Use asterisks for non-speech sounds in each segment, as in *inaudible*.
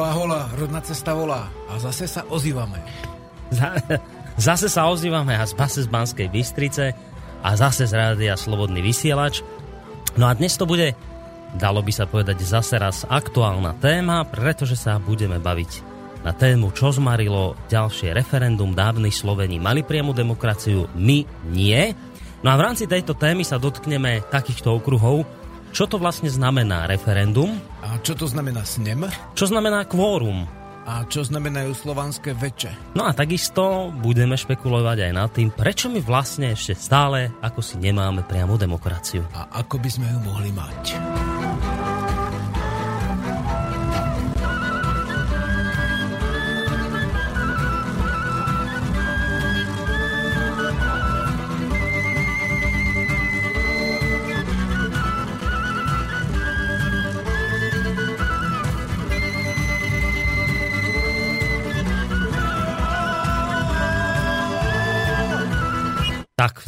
Hola, hola, rodná cesta volá a zase sa ozývame. zase sa ozývame a zase z Banskej Bystrice a zase z Rádia Slobodný vysielač. No a dnes to bude, dalo by sa povedať, zase raz aktuálna téma, pretože sa budeme baviť na tému, čo zmarilo ďalšie referendum. Dávni Sloveni mali priamu demokraciu, my nie. No a v rámci tejto témy sa dotkneme takýchto okruhov, čo to vlastne znamená referendum? A čo to znamená snem? Čo znamená kvórum? A čo znamenajú slovanské veče? No a takisto budeme špekulovať aj nad tým, prečo my vlastne ešte stále ako si nemáme priamu demokraciu. A ako by sme ju mohli mať.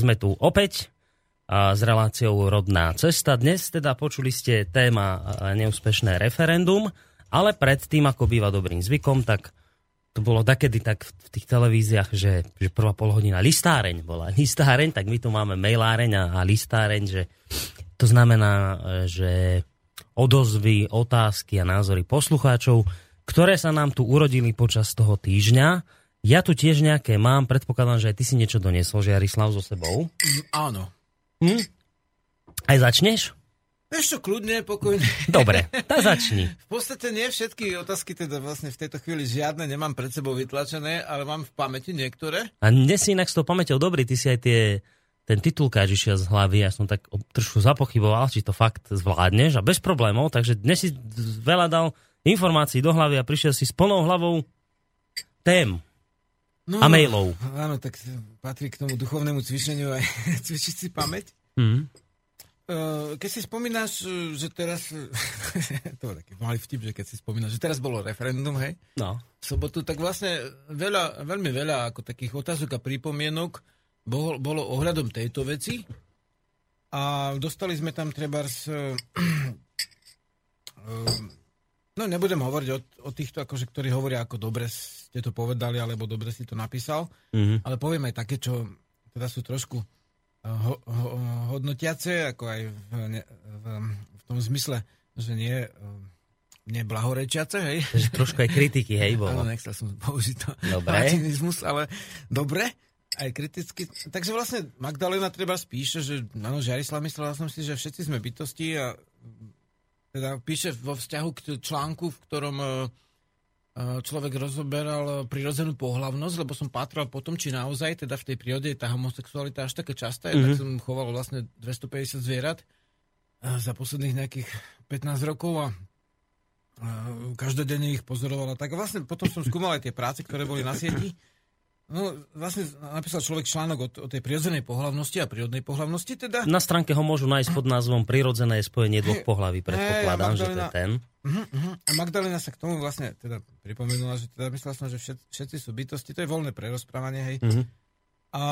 Sme tu opäť a s reláciou Rodná cesta. Dnes teda počuli ste téma neúspešné referendum, ale predtým, ako býva dobrým zvykom, tak to bolo takedy tak v tých televíziách, že, že prvá polhodina listáreň bola. *laughs* Listáreň, tak my tu máme mailáreň a, a listáreň, že to znamená, že odozvy, otázky a názory poslucháčov, ktoré sa nám tu urodili počas toho týždňa ja tu tiež nejaké mám, predpokladám, že aj ty si niečo doniesol, že Jarislav so sebou. Mm, áno. Hm? Aj začneš? Vieš čo, kľudne, pokojne. Dobre, tak *laughs* začni. v podstate nie všetky otázky, teda vlastne v tejto chvíli žiadne nemám pred sebou vytlačené, ale mám v pamäti niektoré. A dnes si inak s tou pamäťou dobrý, ty si aj tie, ten titulkáč išiel z hlavy, ja som tak trošku zapochyboval, či to fakt zvládneš a bez problémov, takže dnes si veľa dal informácií do hlavy a prišiel si s plnou hlavou tém. No, a mailov. Áno, tak patrí k tomu duchovnému cvičeniu aj *laughs* cvičiť si pamäť. Mm. Keď si spomínaš, že teraz, *laughs* to bol taký malý vtip, že keď si spomínaš, že teraz bolo referendum, hej, no. v sobotu, tak vlastne veľa, veľmi veľa ako takých otázok a prípomienok bolo, bolo ohľadom tejto veci a dostali sme tam treba *clears throat* z, No nebudem hovoriť o, o týchto, akože, ktorí hovoria, ako dobre ste to povedali, alebo dobre si to napísal, mm-hmm. ale poviem aj také, čo teda sú trošku uh, ho, ho, hodnotiace, ako aj v, v, v tom zmysle, že nie, uh, nie blahorečiace, hej. Že trošku aj kritiky, hej, bolo. Áno, nechcel som použiť to dobre. ale dobre, aj kriticky. Takže vlastne Magdalena treba spíše, že áno, Žarislav myslel som si, že všetci sme bytosti a teda píše vo vzťahu k článku, v ktorom e, e, človek rozoberal prirodzenú pohlavnosť, lebo som pátral potom, či naozaj teda v tej prírode je tá homosexualita až také častá. Mm-hmm. Tak som choval vlastne 250 zvierat e, za posledných nejakých 15 rokov a každodenne ich pozoroval a tak. Vlastne potom som skúmal aj tie práce, ktoré boli na sieti No, vlastne napísal človek článok o, o tej prirodzenej pohlavnosti a prírodnej pohlavnosti teda. Na stránke ho môžu nájsť pod názvom Prirodzené spojenie dvoch pohlaví, predpokladám, hey, že to je ten. Uh-huh, uh-huh. A Magdalena sa k tomu vlastne teda pripomenula, že teda myslel som, že všet, všetci sú bytosti, to je voľné prerozprávanie, hej. Uh-huh. A,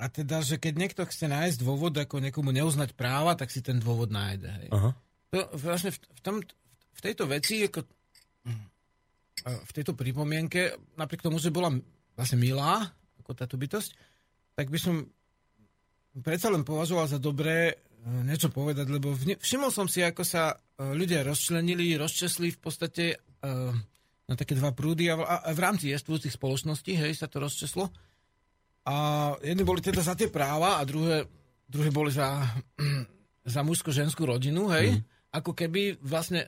a teda, že keď niekto chce nájsť dôvod, ako niekomu neuznať práva, tak si ten dôvod nájde, hej. Uh-huh. To vlastne v, v, tom, v tejto veci, ako, v tejto pripomienke, napriek tomu, že bola vlastne milá, ako táto bytosť, tak by som predsa len považoval za dobré e, niečo povedať, lebo všimol som si, ako sa e, ľudia rozčlenili, rozčesli v podstate e, na také dva prúdy a v rámci jestvujúcich spoločností, hej, sa to rozčeslo. A jedni boli teda za tie práva a druhé, druhé boli za, *clears throat* za mužsko-ženskú rodinu, hej. Mm. Ako keby vlastne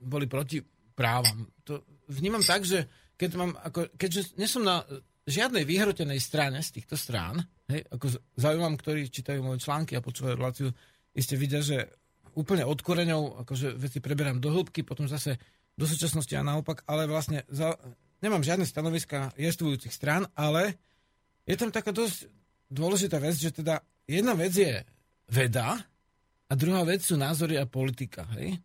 boli proti právam. To vnímam tak, že keď mám, ako, keďže nie som na žiadnej vyhrotenej strane z týchto strán, hej, ako zaujímam, ktorí čítajú moje články a počúvajú reláciu, iste vidia, že úplne od koreňov akože veci preberám do hĺbky, potom zase do súčasnosti a naopak, ale vlastne za, nemám žiadne stanoviska jestvujúcich strán, ale je tam taká dosť dôležitá vec, že teda jedna vec je veda a druhá vec sú názory a politika. Hej?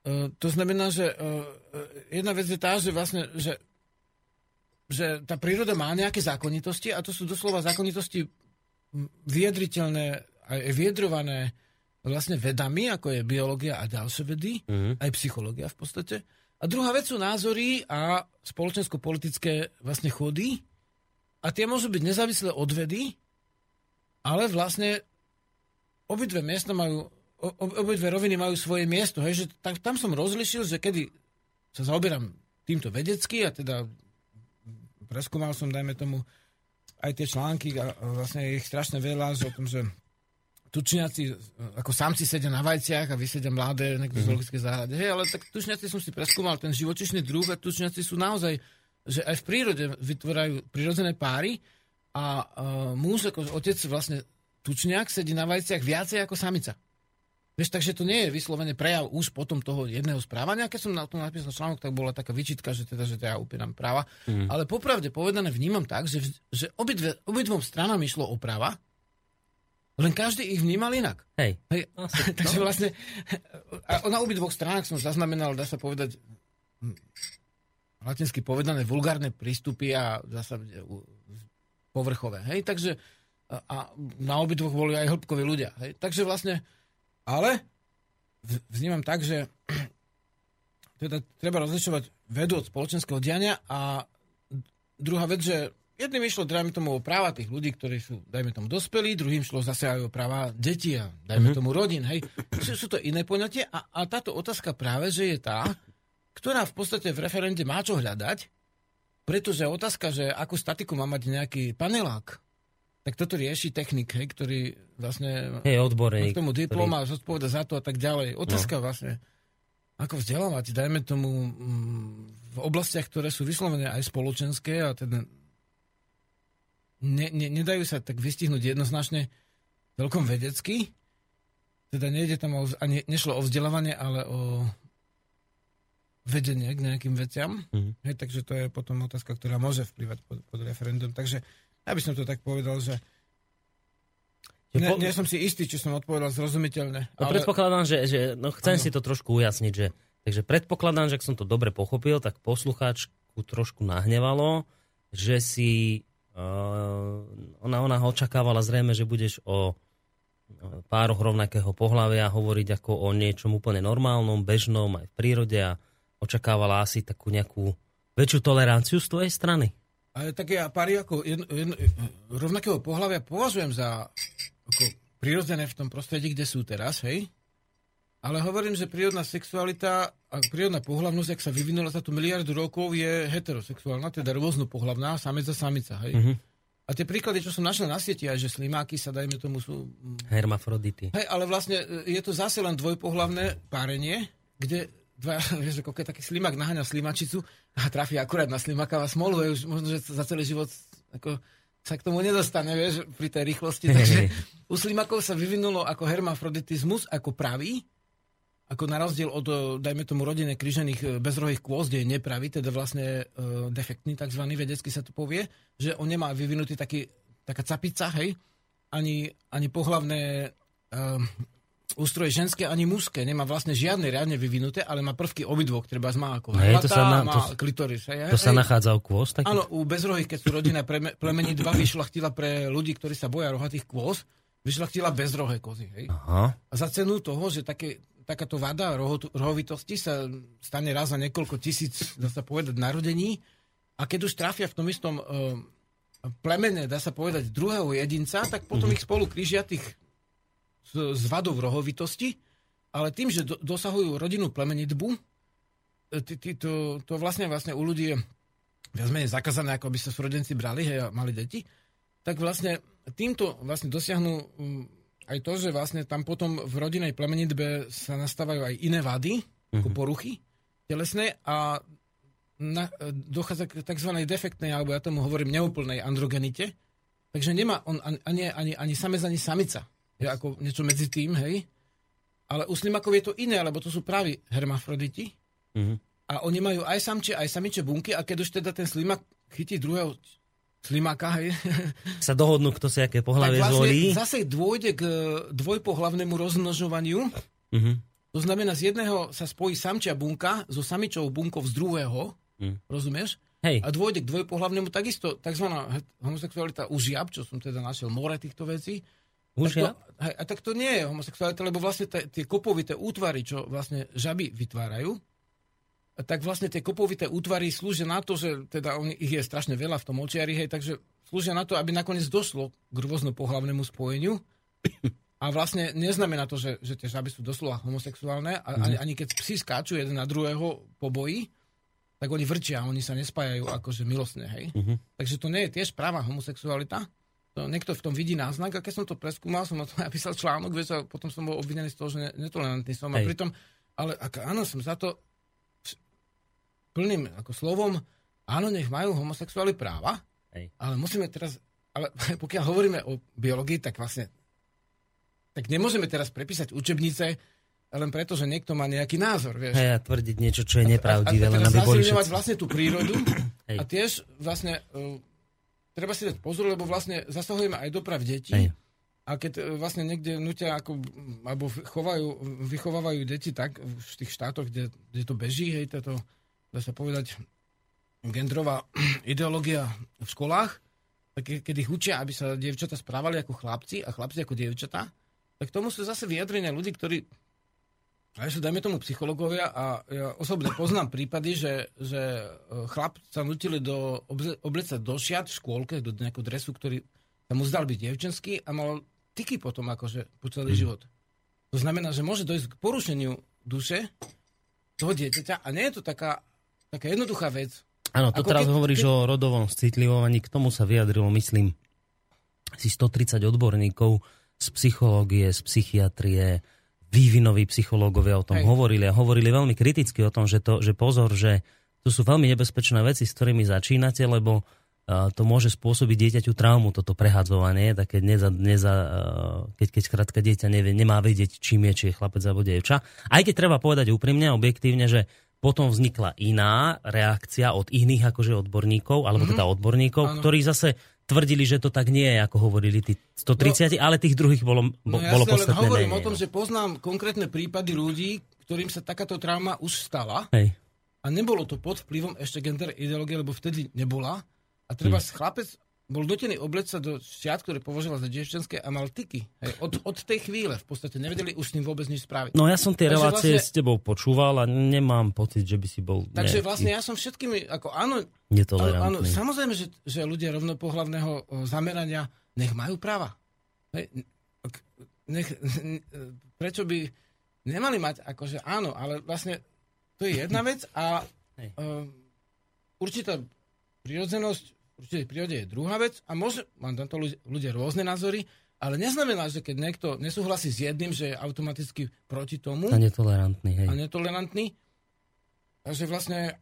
E, to znamená, že e, e, jedna vec je tá, že vlastne, že, že tá príroda má nejaké zákonitosti a to sú doslova zákonitosti vyjadriteľné a vyjadrované vlastne vedami, ako je biológia a ďalšie vedy, mm. aj psychológia v podstate. A druhá vec sú názory a spoločensko-politické vlastne chody. A tie môžu byť nezávislé od vedy, ale vlastne obidve miesta majú, obidve roviny majú svoje miesto. Hej, že tam, tam som rozlišil, že kedy sa zaoberám týmto vedecky a teda preskúmal som, dajme tomu, aj tie články a vlastne je ich strašne veľa o tom, že tučniaci, ako samci sedia na vajciach a vysedia mladé niekde v mhm. zoologickej záhrade. Hej, ale tak tučniaci som si preskúmal ten živočišný druh a tučniaci sú naozaj, že aj v prírode vytvárajú prirodzené páry a uh, muž ako otec vlastne tučniak sedí na vajciach viacej ako samica. Vieš, takže to nie je vyslovene prejav už potom toho jedného správania. Keď som na to napísal článok, tak bola taká vyčitka, že teda, že ja upieram práva. Mm. Ale popravde povedané vnímam tak, že, že obidve, obidvom stranám išlo o práva, len každý ich vnímal inak. Hej. Hej. No, *laughs* takže no. vlastne a na obidvoch stranách som zaznamenal, dá sa povedať, hm, latinsky povedané, vulgárne prístupy a zasa povrchové. Hej, takže a na obidvoch boli aj hĺbkoví ľudia. Hej? Takže vlastne, ale vnímam tak, že *clears throat* teda treba rozlišovať vedu od spoločenského diania a druhá vec, že jedným išlo, dajme tomu, o práva tých ľudí, ktorí sú, dajme tomu, dospelí, druhým šlo zase aj o práva detí a, dajme mm-hmm. tomu, rodín, hej. Sú, sú to iné poňatie a, a táto otázka práve, že je tá, ktorá v podstate v referende má čo hľadať, pretože otázka, že akú statiku má mať nejaký panelák, tak toto rieši technik, hej, ktorý vlastne je odborník, k tomu diploma, ktorý... zodpoveda za to a tak ďalej. Otázka no. vlastne, ako vzdelávať, dajme tomu mm, v oblastiach, ktoré sú vyslovené aj spoločenské a teda ne, ne, nedajú sa tak vystihnúť jednoznačne celkom vedecky. Teda nejde tam o, ani nešlo o vzdelávanie, ale o vedenie k nejakým veciam. Mm-hmm. Hej, takže to je potom otázka, ktorá môže vplyvať pod, pod referendum. Takže ja by som to tak povedal, že ne, po... nie som si istý, či som odpovedal zrozumiteľne. No, ale... Predpokladám, že, že no, chcem ano. si to trošku ujasniť, že takže predpokladám, že ak som to dobre pochopil, tak poslucháčku trošku nahnevalo, že si uh, ona, ona očakávala zrejme, že budeš o pároch rovnakého pohľavia hovoriť ako o niečom úplne normálnom, bežnom aj v prírode a očakávala asi takú nejakú väčšiu toleranciu z tvojej strany. Ale také páry ako jedno, jedno, rovnakého pohľavia považujem za ako prirodzené v tom prostredí, kde sú teraz, hej? Ale hovorím, že prírodná sexualita a prírodná pohľavnosť, ak sa vyvinula za tú miliardu rokov, je heterosexuálna, teda rôzno pohľavná, samec a samica, hej? Mm-hmm. A tie príklady, čo som našiel na sieti, aj že slimáky sa, dajme tomu, sú... Hermafrodity. Hej, ale vlastne e, je to zase len dvojpohlavné párenie, kde dva, *laughs* vieš, ako keď taký slimak naháňa slimačicu a trafí akurát na slimaka a smolu, už možno, že za celý život ako sa k tomu nedostane, vieš, pri tej rýchlosti. Takže u slimakov sa vyvinulo ako hermafroditizmus, ako pravý, ako na rozdiel od, dajme tomu, rodine kryžených e, bezrohých kôz, kde je nepravý, teda vlastne uh, defektný, tzv. vedecky sa to povie, že on nemá vyvinutý taký, taká capica, hej, ani, ani pohlavné uh, ústroje ženské ani mužské. Nemá vlastne žiadne riadne vyvinuté, ale má prvky obidvoch. Treba má ako no, to sa na, má to, klitoris. Hej, to sa nachádza u kôz? Taký? Áno, u bezrohých, keď sú rodina plemení dva vyšlachtila pre ľudí, ktorí sa boja rohatých kôz, vyšlachtila bezrohé kozy. Hej. Aha. A za cenu toho, že také, takáto vada roho, rohovitosti sa stane raz za niekoľko tisíc, dá sa povedať, narodení a keď už trafia v tom istom uh, plemene, dá sa povedať, druhého jedinca, tak potom mm-hmm. ich spolu krížia tých s, vadou rohovitosti, ale tým, že do, dosahujú rodinnú plemenitbu, e, ty, ty, to, to vlastne, vlastne u ľudí je viac menej zakázané, ako by sa súrodenci brali hej, a mali deti, tak vlastne týmto vlastne dosiahnu um, aj to, že vlastne tam potom v rodinej plemenitbe sa nastávajú aj iné vady, mm-hmm. ako mhm. poruchy telesné a na, e, dochádza k tzv. defektnej, alebo ja tomu hovorím neúplnej androgenite, takže nemá on ani, ani, ani samec, ani samica je ako niečo medzi tým, hej. Ale u slimakov je to iné, lebo to sú právi hermafroditi. Mm-hmm. A oni majú aj samče, aj samiče bunky a keď už teda ten slimak chytí druhého slimaka, hej. *laughs* Sa dohodnú, kto si aké pohľavie vlastne zvolí. zase dôjde k dvojpohlavnému rozmnožovaniu. Mm-hmm. To znamená, z jedného sa spojí samčia bunka so samičou bunkou z druhého. Mm. Rozumieš? Hej. A dôjde k dvojpohlavnému takisto tzv. homosexualita u žiab, čo som teda našiel more týchto vecí Už tak to, ja? hej, a tak to nie je homosexualita, lebo vlastne tie kopovité útvary, čo vlastne žaby vytvárajú, tak vlastne tie kopovité útvary slúžia na to, že teda oni, ich je strašne veľa v tom očiari, hej, takže slúžia na to, aby nakoniec došlo k rôznopohlavnému spojeniu. A vlastne neznamená to, že, že tie žaby sú doslova homosexuálne, a, ani, ani keď psi skáču jeden na druhého po boji, tak oni vrčia, oni sa nespájajú akože milostne, hej. Mhm. Takže to nie je tiež práva homosexualita. To niekto v tom vidí náznak a keď som to preskúmal, som o tom *laughs* napísal článok, vieš, a potom som bol obvinený z toho, že ne- netolerantný som. A Hej. pritom, ale ak, áno, som za to plným ako slovom, áno, nech majú homosexuáli práva, Hej. ale musíme teraz, ale *laughs* pokiaľ hovoríme o biológii, tak vlastne tak nemôžeme teraz prepísať učebnice len preto, že niekto má nejaký názor, vieš. Hej, a tvrdiť niečo, čo je nepravdivé, a, a, len teraz aby boli všetci... vlastne tú prírodu Hej. a tiež vlastne uh, treba si dať pozor, lebo vlastne zasahujeme aj do práv detí. Hej. A keď e, vlastne niekde nutia, ako, alebo chovajú, vychovávajú deti tak v tých štátoch, kde, kde to beží, hej, toto, dá sa povedať, gendrová *clears throat* ideológia v školách, tak ke- keď ich učia, aby sa dievčatá správali ako chlapci a chlapci ako dievčatá, tak tomu sú zase vyjadrenia ľudí, ktorí aj sú, dajme tomu, psychológovia a ja osobne poznám prípady, že, že e, chlap sa nutili do oble, oblecať do šiat v škôlke, do nejakého dresu, ktorý sa mu zdal byť dievčenský a mal tyky potom akože po celý život. To znamená, že môže dojsť k porušeniu duše toho dieťaťa a nie je to taká, taká jednoduchá vec. Áno, to Ako teraz keď- hovoríš keď- o rodovom citlivovaní, k tomu sa vyjadrilo, myslím, asi 130 odborníkov z psychológie, z psychiatrie, vývinoví psychológovia o tom Hej. hovorili a hovorili veľmi kriticky o tom, že, to, že pozor, že to sú veľmi nebezpečné veci, s ktorými začínate, lebo to môže spôsobiť dieťaťu traumu, toto prehadzovanie, také neza, neza, keď, keď krátka dieťa nevie, nemá vedieť, čím je, či je chlapec alebo dievča. Aj keď treba povedať úprimne, objektívne, že potom vznikla iná reakcia od iných akože odborníkov, alebo teda odborníkov, Áno. ktorí zase tvrdili, že to tak nie je, ako hovorili tí 130, ale tých druhých bolo, bo, No bolo jasne, len hovorím menej. o tom, no. že poznám konkrétne prípady ľudí, ktorým sa takáto trauma už stala Hej. a nebolo to pod vplyvom ešte gender ideológie, lebo vtedy nebola. A treba Hm. chlapec bol nutený obleť sa do šiat, ktoré považoval za dievčenské a mal tyky. Hej, od, od tej chvíle v podstate nevedeli už s ním vôbec nič spraviť. No ja som tie Takže relácie vlastne- s tebou počúval a nemám pocit, že by si bol Takže nejaký vlastne ja som všetkými, ako áno, áno, áno samozrejme, že, že ľudia rovnopohlavného zamerania nech majú práva. Hej, nech, prečo by nemali mať, akože áno, ale vlastne to je jedna vec a uh, určitá prirodzenosť určitej prírode je druhá vec a môže, mám na to ľudia, ľudia rôzne názory, ale neznamená, že keď niekto nesúhlasí s jedným, že je automaticky proti tomu A netolerantný, hej. a netolerantný. Takže vlastne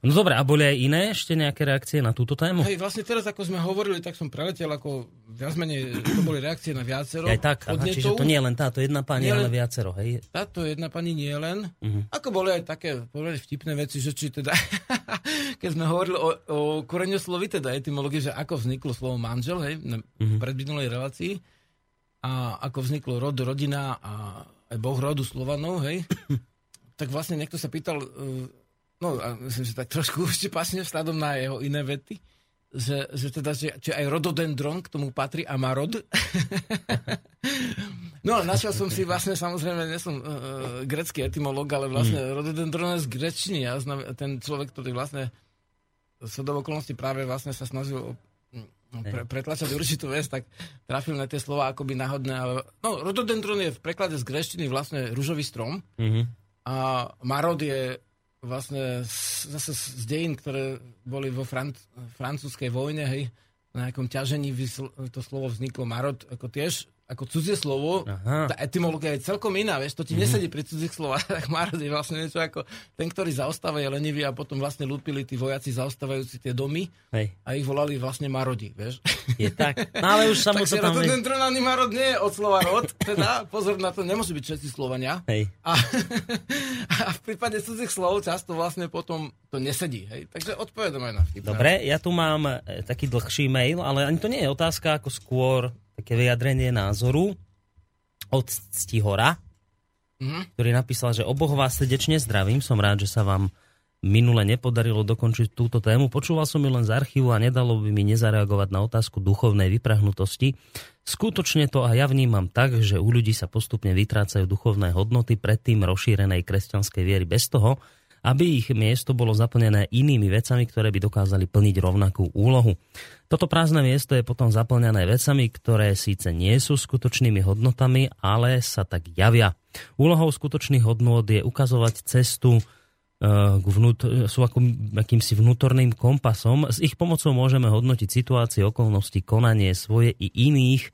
No dobre, a boli aj iné ešte nejaké reakcie na túto tému? Hej, vlastne teraz, ako sme hovorili, tak som preletel, ako viac menej, to boli reakcie na viacero Aj tak, aha, čiže to nie je len táto jedna pani, ale viacero, hej? Táto jedna pani nie len. Mhm. Ako boli aj také povedať, vtipné veci, že či teda, *laughs* keď sme hovorili o, o koreňoslovi, teda etymológii, že ako vzniklo slovo manžel, hej, na Mhm. predminulej relácii, a ako vzniklo rod, rodina a aj boh rodu Slovanov, hej, *coughs* tak vlastne niekto sa pýtal, uh, no a myslím, že tak trošku *laughs* štipasne vzhľadom na jeho iné vety, že, že teda, že, či aj rododendron k tomu patrí a má rod. *laughs* no a našiel som si vlastne, samozrejme, nie som uh, grecký etymológ, ale vlastne mm. rododendron je z grečtiny. Ja znam, ten človek, ktorý vlastne sa do okolností práve vlastne sa snažil o- no, pre, pretlačať určitú vec, tak trafil na tie slova akoby náhodné. Ale, no, rododendron je v preklade z greštiny vlastne rúžový strom Mhm. a marod je vlastne zase z dejín, ktoré boli vo Fran- francúzskej vojne, hej, na nejakom ťažení vysl- to slovo vzniklo marod, ako tiež ako cudzie slovo, Aha. tá etymológia je celkom iná, vieš, to ti nesedí pri cudzích slovách, *laughs* tak marod je vlastne niečo ako ten, ktorý zaostáva, je lenivý a potom vlastne lúpili tí vojaci zaostávajúci tie domy Hej, a ich volali vlastne marodi, vieš. je tak. No ale už *laughs* sa mu to tam... rododendronálny marod nie je od slova rod, teda pozor na to, nemusí byť všetci Slovania. Hej. A, *laughs* a v prípade cudzích slov často vlastne potom to nesedí. Hej? Takže odpovedom aj na vtip. Dobre, ja tu mám e, taký dlhší mail, ale ani to nie je otázka, ako skôr také vyjadrenie názoru od Stihora, Mhm. ktorý napísal, že oboch vás srdečne zdravím, som rád, že sa vám minule nepodarilo dokončiť túto tému. Počúval som ju len z archívu a nedalo by mi nezareagovať na otázku duchovnej vyprahnutosti. Skutočne to a ja vnímam tak, že u ľudí sa postupne vytrácajú duchovné hodnoty predtým rozšírenej kresťanskej viery bez toho, aby ich miesto bolo zaplnené inými vecami, ktoré by dokázali plniť rovnakú úlohu. Toto prázdne miesto je potom zaplňané vecami, ktoré síce nie sú skutočnými hodnotami, ale sa tak javia. Úlohou skutočných hodnôt je ukazovať cestu k vnút, sú ako akýmsi vnútorným kompasom. S ich pomocou môžeme hodnotiť situácie, okolnosti, konanie svoje i iných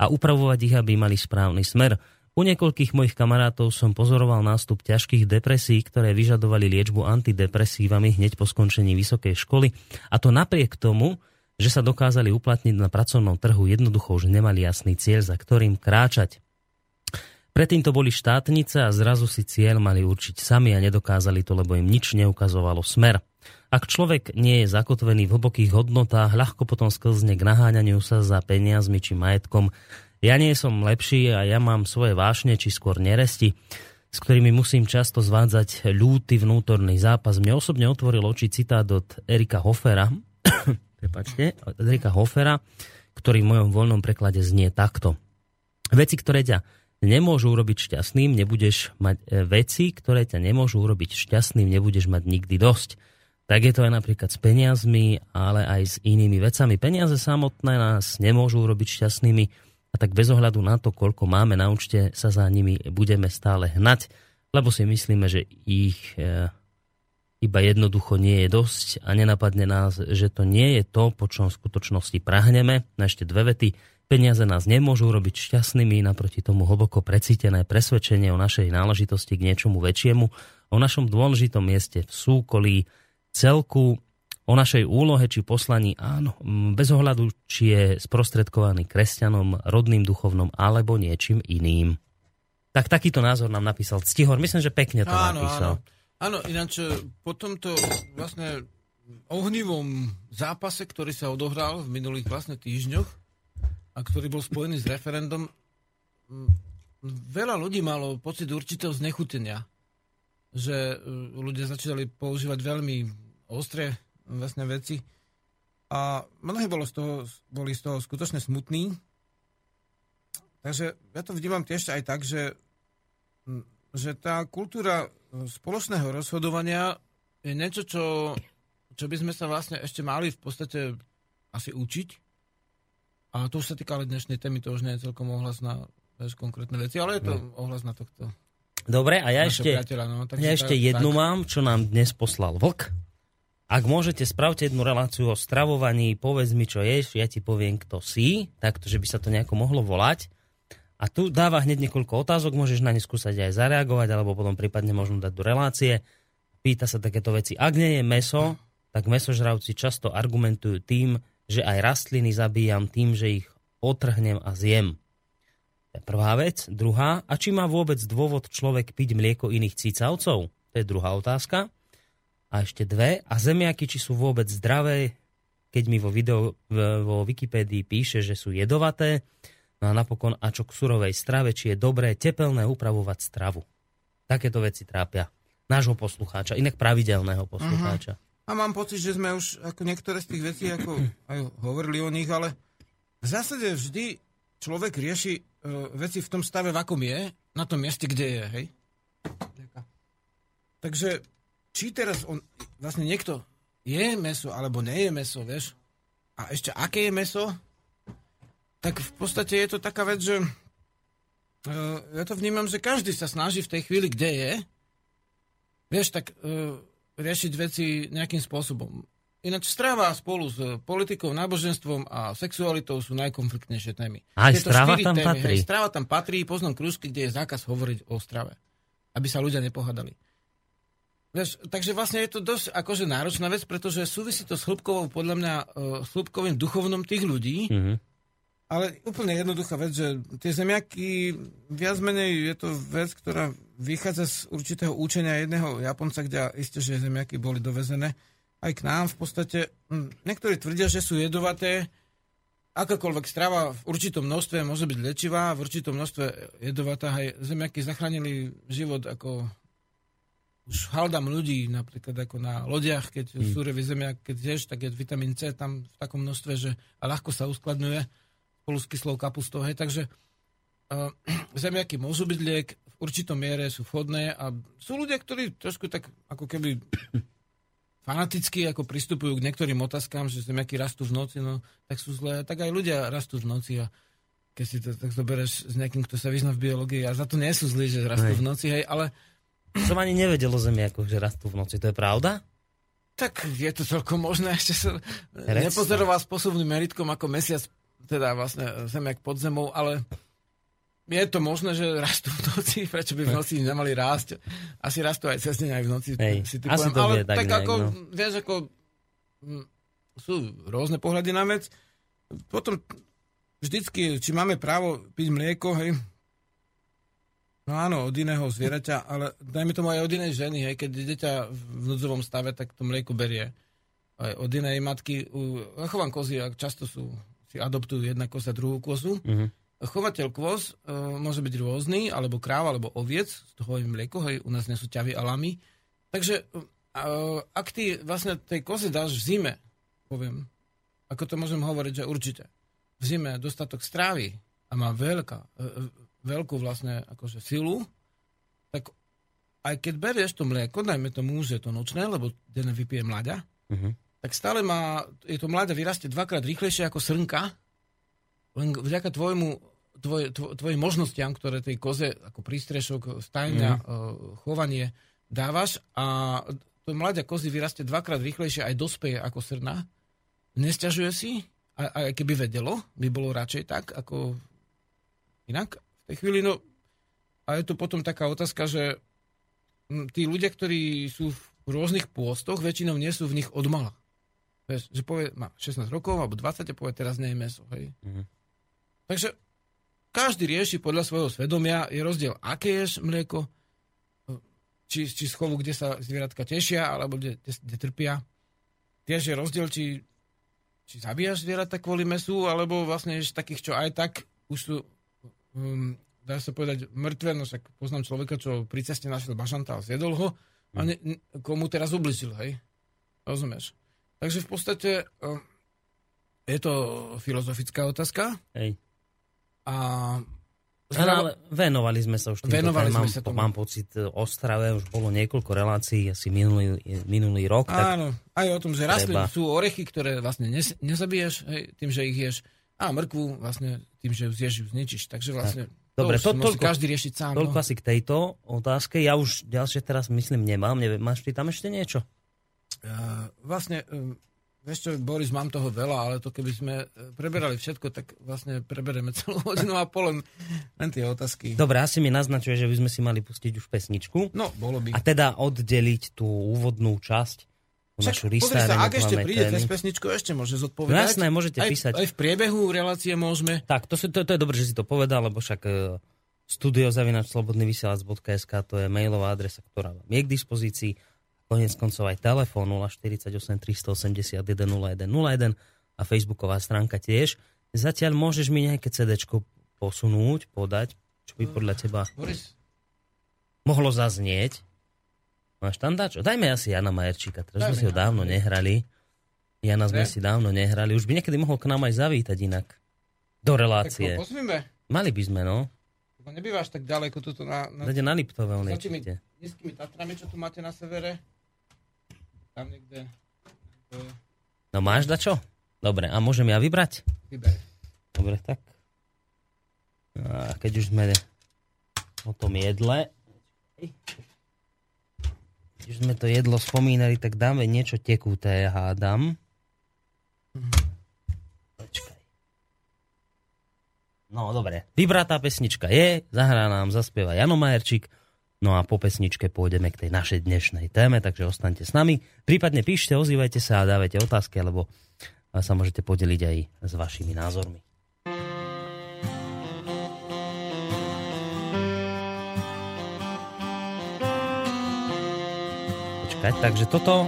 a upravovať ich, aby mali správny smer. U niekoľkých mojich kamarátov som pozoroval nástup ťažkých depresí, ktoré vyžadovali liečbu antidepresívami hneď po skončení vysokej školy. A to napriek tomu, že sa dokázali uplatniť na pracovnom trhu jednoducho už nemali jasný cieľ, za ktorým kráčať. Predtým to boli štátnice a zrazu si cieľ mali určiť sami a nedokázali to, lebo im nič neukazovalo smer. Ak človek nie je zakotvený v hlbokých hodnotách, ľahko potom sklzne k naháňaniu sa za peniazmi či majetkom. Ja nie som lepší a ja mám svoje vášne či skôr neresti, s ktorými musím často zvádzať ľúty vnútorný zápas. Mne osobne otvoril oči citát od Erika Hofera, *coughs* prepačte, Erika Hofera, ktorý v mojom voľnom preklade znie takto. Veci, ktoré ťa nemôžu urobiť šťastným, nebudeš mať e, veci, ktoré ťa nemôžu urobiť šťastným, nebudeš mať nikdy dosť. Tak je to aj napríklad s peniazmi, ale aj s inými vecami. Peniaze samotné nás nemôžu urobiť šťastnými a tak bez ohľadu na to, koľko máme na účte, sa za nimi budeme stále hnať, lebo si myslíme, že ich e, iba jednoducho nie je dosť a nenapadne nás, že to nie je to, po čom v skutočnosti prahneme. Na ešte dve vety. Peniaze nás nemôžu robiť šťastnými, naproti tomu hlboko precítené presvedčenie o našej náležitosti k niečomu väčšiemu, o našom dôležitom mieste v súkolí, celku, o našej úlohe či poslaní, áno, bez ohľadu, či je sprostredkovaný kresťanom, rodným duchovnom alebo niečím iným. Tak takýto názor nám napísal Ctihor. Myslím, že pekne to áno, napísal. Áno, áno ináč e, po tomto vlastne ohnivom zápase, ktorý sa odohral v minulých vlastne týždňoch, a ktorý bol spojený s referendum, veľa ľudí malo pocit určitého znechutenia, že e, ľudia začali používať veľmi ostré vlastne veci a mnohí bolo z toho, boli z toho skutočne smutní. Takže ja to vnímam tiež aj tak, že, že tá kultúra spoločného rozhodovania je niečo, čo, čo by sme sa vlastne ešte mali v podstate asi učiť a to už sa týka ale dnešnej témy, to už nie je celkom ohlas na vieš, konkrétne veci, ale je to no. ohlas na tohto. Dobre, a ja ešte, no, ja ešte tak, jednu mám, čo nám dnes poslal Vlk. Ak môžete, spravte jednu reláciu o stravovaní, povedz mi, čo ješ, ja ti poviem, kto si, takto, že by sa to nejako mohlo volať. A tu dáva hneď niekoľko otázok, môžeš na ne skúsať aj zareagovať, alebo potom prípadne možno dať do relácie. Pýta sa takéto veci. Ak nie je meso, tak mesožravci často argumentujú tým, že aj rastliny zabíjam tým, že ich otrhnem a zjem. To je prvá vec. Druhá, a či má vôbec dôvod človek piť mlieko iných cicavcov? To je druhá otázka. A ešte dve. A zemiaky, či sú vôbec zdravé, keď mi vo, video, vo Wikipédii píše, že sú jedovaté. No a napokon, a čo k surovej strave, či je dobré tepelné upravovať stravu. Takéto veci trápia nášho poslucháča, inak pravidelného poslucháča. Uh-huh. A mám pocit, že sme už ako niektoré z tých vecí ako *clears throat* aj hovorili o nich, ale v zásade vždy človek rieši uh, veci v tom stave, v akom je, na tom mieste, kde je, hej? Takže či teraz on, vlastne niekto je meso alebo nie je meso, vieš, a ešte aké je meso, tak v podstate je to taká vec, že uh, ja to vnímam, že každý sa snaží v tej chvíli, kde je, vieš, tak uh, riešiť veci nejakým spôsobom. Ináč strava spolu s politikou, náboženstvom a sexualitou sú najkonfliktnejšie témy. Aj Tieto strava tam témy, patrí. Hej, strava tam patrí, poznám krúžky, kde je zákaz hovoriť o strave. Aby sa ľudia nepohadali. Vieš, takže vlastne je to dosť akože náročná vec, pretože súvisí to s hĺbkovou, podľa mňa, s hĺbkovým duchovnom tých ľudí, mm-hmm. Ale úplne jednoduchá vec, že tie zemiaky, viac menej je to vec, ktorá vychádza z určitého účenia jedného Japonca, kde isté, že zemiaky boli dovezené aj k nám v podstate. Hm, niektorí tvrdia, že sú jedovaté, akákoľvek strava v určitom množstve môže byť lečivá, v určitom množstve jedovatá. Aj zemiaky zachránili život ako už haldám ľudí, napríklad ako na lodiach, keď mm. súrevý zemiak, keď ješ, tak je vitamín C tam v takom množstve, že a ľahko sa uskladňuje spolu s kyslou kapustou. Hej, takže uh, *clears throat* zemiaky môžu byť liek, v určitom miere sú vhodné a sú ľudia, ktorí trošku tak ako keby *clears throat* fanaticky ako pristupujú k niektorým otázkám, že zemiaky rastú v noci, no tak sú zlé, tak aj ľudia rastú v noci a keď si to tak zoberieš s nejakým, kto sa vyzná v biológii a za to nie sú zlí, že rastú hej. v noci, hej, ale som ani nevedel o zemiakoch, že rastú v noci. To je pravda? Tak je to celkom možné. *laughs* Ešte som Rec, nepozoroval meritkom ako mesiac, teda vlastne zemiak pod zemou, ale je to možné, že rastú v noci, *laughs* prečo by v noci nemali rásť. Asi rastú aj cez deň, aj v noci. Hej, si asi to ale tak, tak nejak, ako, no. vieš, ako hm, sú rôzne pohľady na vec. Potom vždycky, či máme právo piť mlieko, hej, No áno, od iného zvieraťa, ale dajme tomu aj od inej ženy, hej, keď dieťa v núdzovom stave, tak to mlieko berie. Aj od inej matky, chovám kozy, a často sú, si adoptujú jedna koza, druhú kozu. Mm-hmm. Chovateľ koz e, môže byť rôzny, alebo kráva, alebo oviec, z toho je mlieko, hej, u nás nie sú ťavy a lamy. Takže e, ak ty vlastne tej koze dáš v zime, poviem, ako to môžem hovoriť, že určite, v zime dostatok strávy a má veľká, e, veľkú vlastne akože silu, tak aj keď berieš to mlieko, dajme tomu, že je to nočné, lebo den vypije mlaďa, uh-huh. tak stále má, je to mlaďa vyrastie dvakrát rýchlejšie ako srnka, len vďaka tvojmu, tvoj, tvoj, tvojim možnostiam, ktoré tej koze ako prístrešok, stajňa, uh-huh. chovanie dávaš a to mlaďa kozy vyrastie dvakrát rýchlejšie aj dospeje ako srna. Nesťažuje si, aj keby vedelo, by bolo radšej tak, ako inak tej chvíli, no a je tu potom taká otázka, že tí ľudia, ktorí sú v rôznych pôstoch, väčšinou nie sú v nich od mala. Vieš, že povie, má 16 rokov alebo 20 a povie, teraz nie je meso. Hej. Mm-hmm. Takže každý rieši podľa svojho svedomia, je rozdiel, aké ješ mlieko, či, či z chovu, kde sa zvieratka tešia, alebo kde, kde, kde trpia. Tiež je rozdiel, či, či zabíjaš zvieratá kvôli mesu, alebo vlastne ješ takých, čo aj tak už sú um, dá sa povedať, mŕtve, no však poznám človeka, čo pri ceste našiel bažanta a zjedol ho a ne, komu teraz ubližil, hej? Rozumieš? Takže v podstate um, je to filozofická otázka. Hej. A ale, ale venovali sme sa už týmto venovali sme sa tomu. mám pocit, Ostrave už bolo niekoľko relácií, asi minulý, minulý rok. Áno, tak aj o tom, že rastliny sú orechy, ktoré vlastne nes, nezabiješ hej, tým, že ich ješ a mrkvu vlastne tým, že ju zješ, ju zničíš. Takže vlastne tak. Dobre, to, to, to každý riešiť sám. Toľko no. asi k tejto otázke. Ja už ďalšie teraz myslím nemám. Neviem, máš ty tam ešte niečo? Uh, vlastne, uh, vieš čo, Boris, mám toho veľa, ale to keby sme e, preberali všetko, tak vlastne prebereme celú hodinu a pol len, len tie otázky. Dobre, asi mi naznačuje, že by sme si mali pustiť už pesničku. No, bolo by. A teda oddeliť tú úvodnú časť však, sa, ak ešte príde cez pesničku, ešte môže zodpovedať. No jasné, môžete aj, písať. Aj v priebehu relácie môžeme. Tak, to, to, to je dobré, že si to povedal, lebo však uh, studiozavinačslobodnyvysielac.sk to je mailová adresa, ktorá vám je k dispozícii. Konec koncov aj telefón 048 381 0101 a facebooková stránka tiež. Zatiaľ môžeš mi nejaké CD posunúť, podať, čo by podľa teba Boris. mohlo zaznieť. Máš tam dačo? Dajme asi Jana Majerčíka, teraz sme si ho dávno nehrali. Jana sme si dávno nehrali. Už by niekedy mohol k nám aj zavítať inak. Do relácie. Tak ho Mali by sme, no. Nebývaš tak ďaleko tuto na... na... Zade na Liptove, on je nízkymi Tatrami, čo tu máte na severe. Tam niekde... No máš dačo? Dobre, a môžem ja vybrať? Vyber. Dobre, tak. A keď už sme o tom jedle... Keď sme to jedlo spomínali, tak dáme niečo tekuté, hádam. Počkaj. No, dobre. Vybratá pesnička je, zahrá nám, zaspieva Jano Majerčík, no a po pesničke pôjdeme k tej našej dnešnej téme, takže ostaňte s nami. Prípadne píšte, ozývajte sa a dávajte otázky, alebo sa môžete podeliť aj s vašimi názormi. Počkať. Takže toto,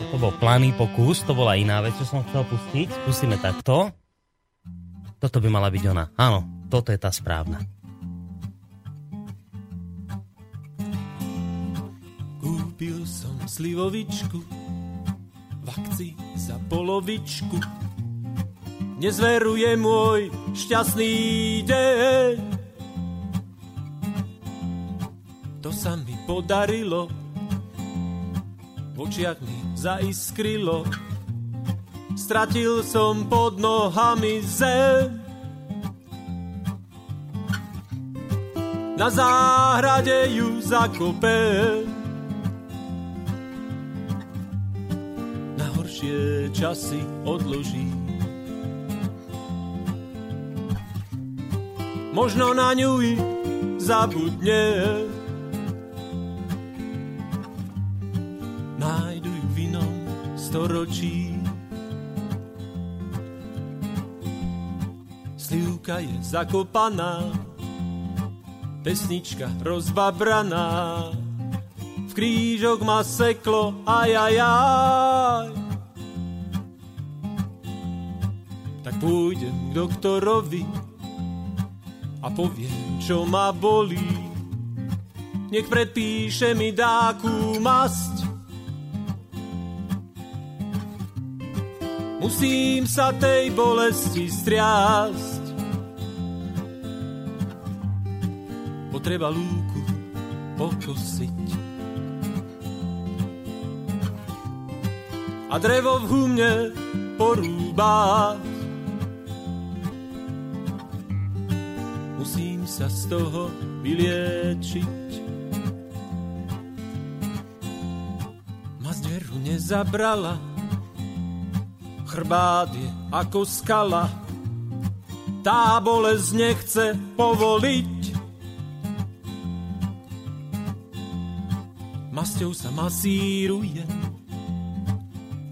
toto bol planý pokus, to bola iná vec, čo som chcel pustiť. Pustíme takto. Toto by mala byť ona. Áno, toto je tá správna. slivovičku, v akcii za polovičku. Nezveruje môj šťastný deň. To sa mi podarilo, v očiach mi zaiskrilo, stratil som pod nohami zem. Na záhrade ju zakopem. Na horšie časy odloží. Možno na ňu i zabudne. Storočí. Slivka je zakopaná, pesnička rozbabraná. V krížok ma seklo, aj, aj. Tak pôjdem k doktorovi a poviem, čo ma bolí. Nech predpíše mi dáku masť. Musím sa tej bolesti striasť. Potreba lúku pokosiť. A drevo v humne porúbať. Musím sa z toho vyliečiť. Mazdveru nezabrala, chrbát je ako skala, tá bolesť nechce povoliť. Masťou sa masírujem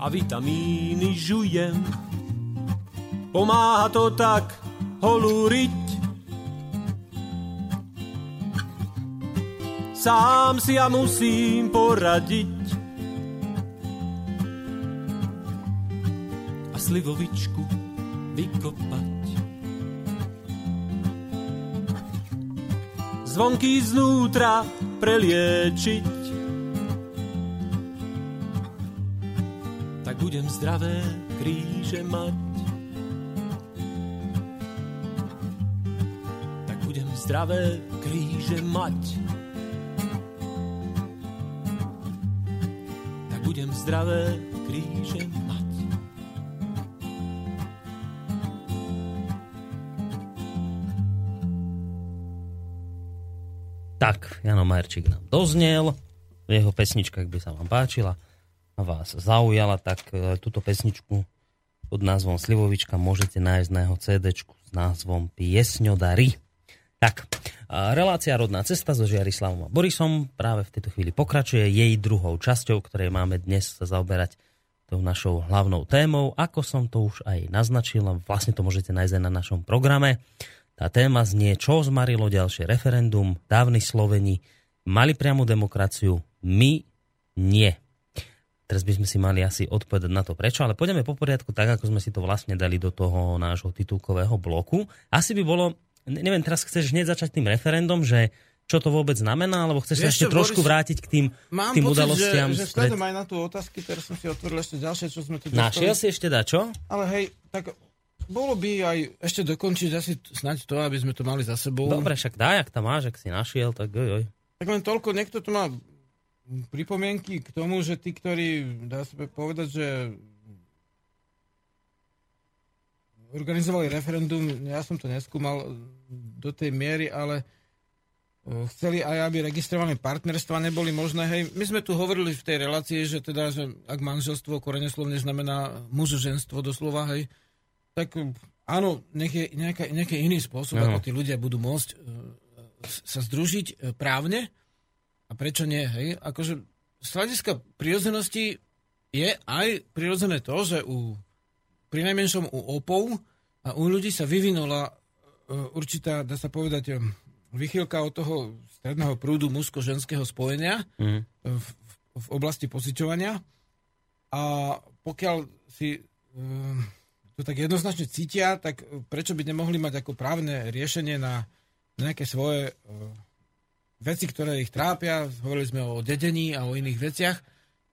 a vitamíny žujem. Pomáha to tak holúriť. Sám si ja musím poradiť. Slivovičku vykopať. Zvonky znútra preliečiť. Tak budem zdravé kríže mať. Tak budem zdravé kríže mať. Tak budem zdravé kríže mať. Tak, Jano Majerčík nám doznel, jeho pesnička, by sa vám páčila a vás zaujala, tak e, túto pesničku pod názvom Slivovička môžete nájsť na jeho CD s názvom Piesňodary. Tak, a relácia Rodná cesta so Žiarislavom a Borisom práve v tejto chvíli pokračuje jej druhou časťou, ktorej máme dnes sa zaoberať tou našou hlavnou témou. Ako som to už aj naznačil, vlastne to môžete nájsť aj na našom programe. Tá téma znie, čo zmarilo ďalšie referendum. Dávni Sloveni mali priamu demokraciu, my nie. Teraz by sme si mali asi odpovedať na to prečo, ale pôjdeme po poriadku tak, ako sme si to vlastne dali do toho nášho titulkového bloku. Asi by bolo, ne- neviem, teraz chceš hneď začať tým referendum, že čo to vôbec znamená, alebo chceš sa ešte trošku Boris, vrátiť k tým, Mám tým pocit, udalostiam. že, že aj na tú otázky, ktoré som si otvoril ešte ďalšie, čo sme tu Našiel si ešte dačo? Ale hej, tak bolo by aj ešte dokončiť asi snáď to, aby sme to mali za sebou. Dobre, však daj, ak tam máš, ak si našiel, tak oj, oj. Tak len toľko, niekto tu má pripomienky k tomu, že tí, ktorí, dá sa povedať, že organizovali referendum, ja som to neskúmal do tej miery, ale e, chceli aj, aby registrované partnerstva neboli možné. Hej, my sme tu hovorili v tej relácii, že teda, že ak manželstvo koreneslovne znamená mužo-ženstvo doslova, hej, tak e, áno, je nejaká, nejaký iný spôsob, Áno. ako tí ľudia budú môcť e, sa združiť e, právne. A prečo nie? Hej? Akože z hľadiska prirodzenosti je aj prirodzené to, že u, pri najmenšom u opov a u ľudí sa vyvinula určitá, dá sa povedať, vychýlka od toho stredného prúdu mužsko-ženského spojenia Mhm. v, v, oblasti pociťovania. A pokiaľ si to tak jednoznačne cítia, tak prečo by nemohli mať ako právne riešenie na nejaké svoje e, veci, ktoré ich trápia. Hovorili sme o dedení a o iných veciach.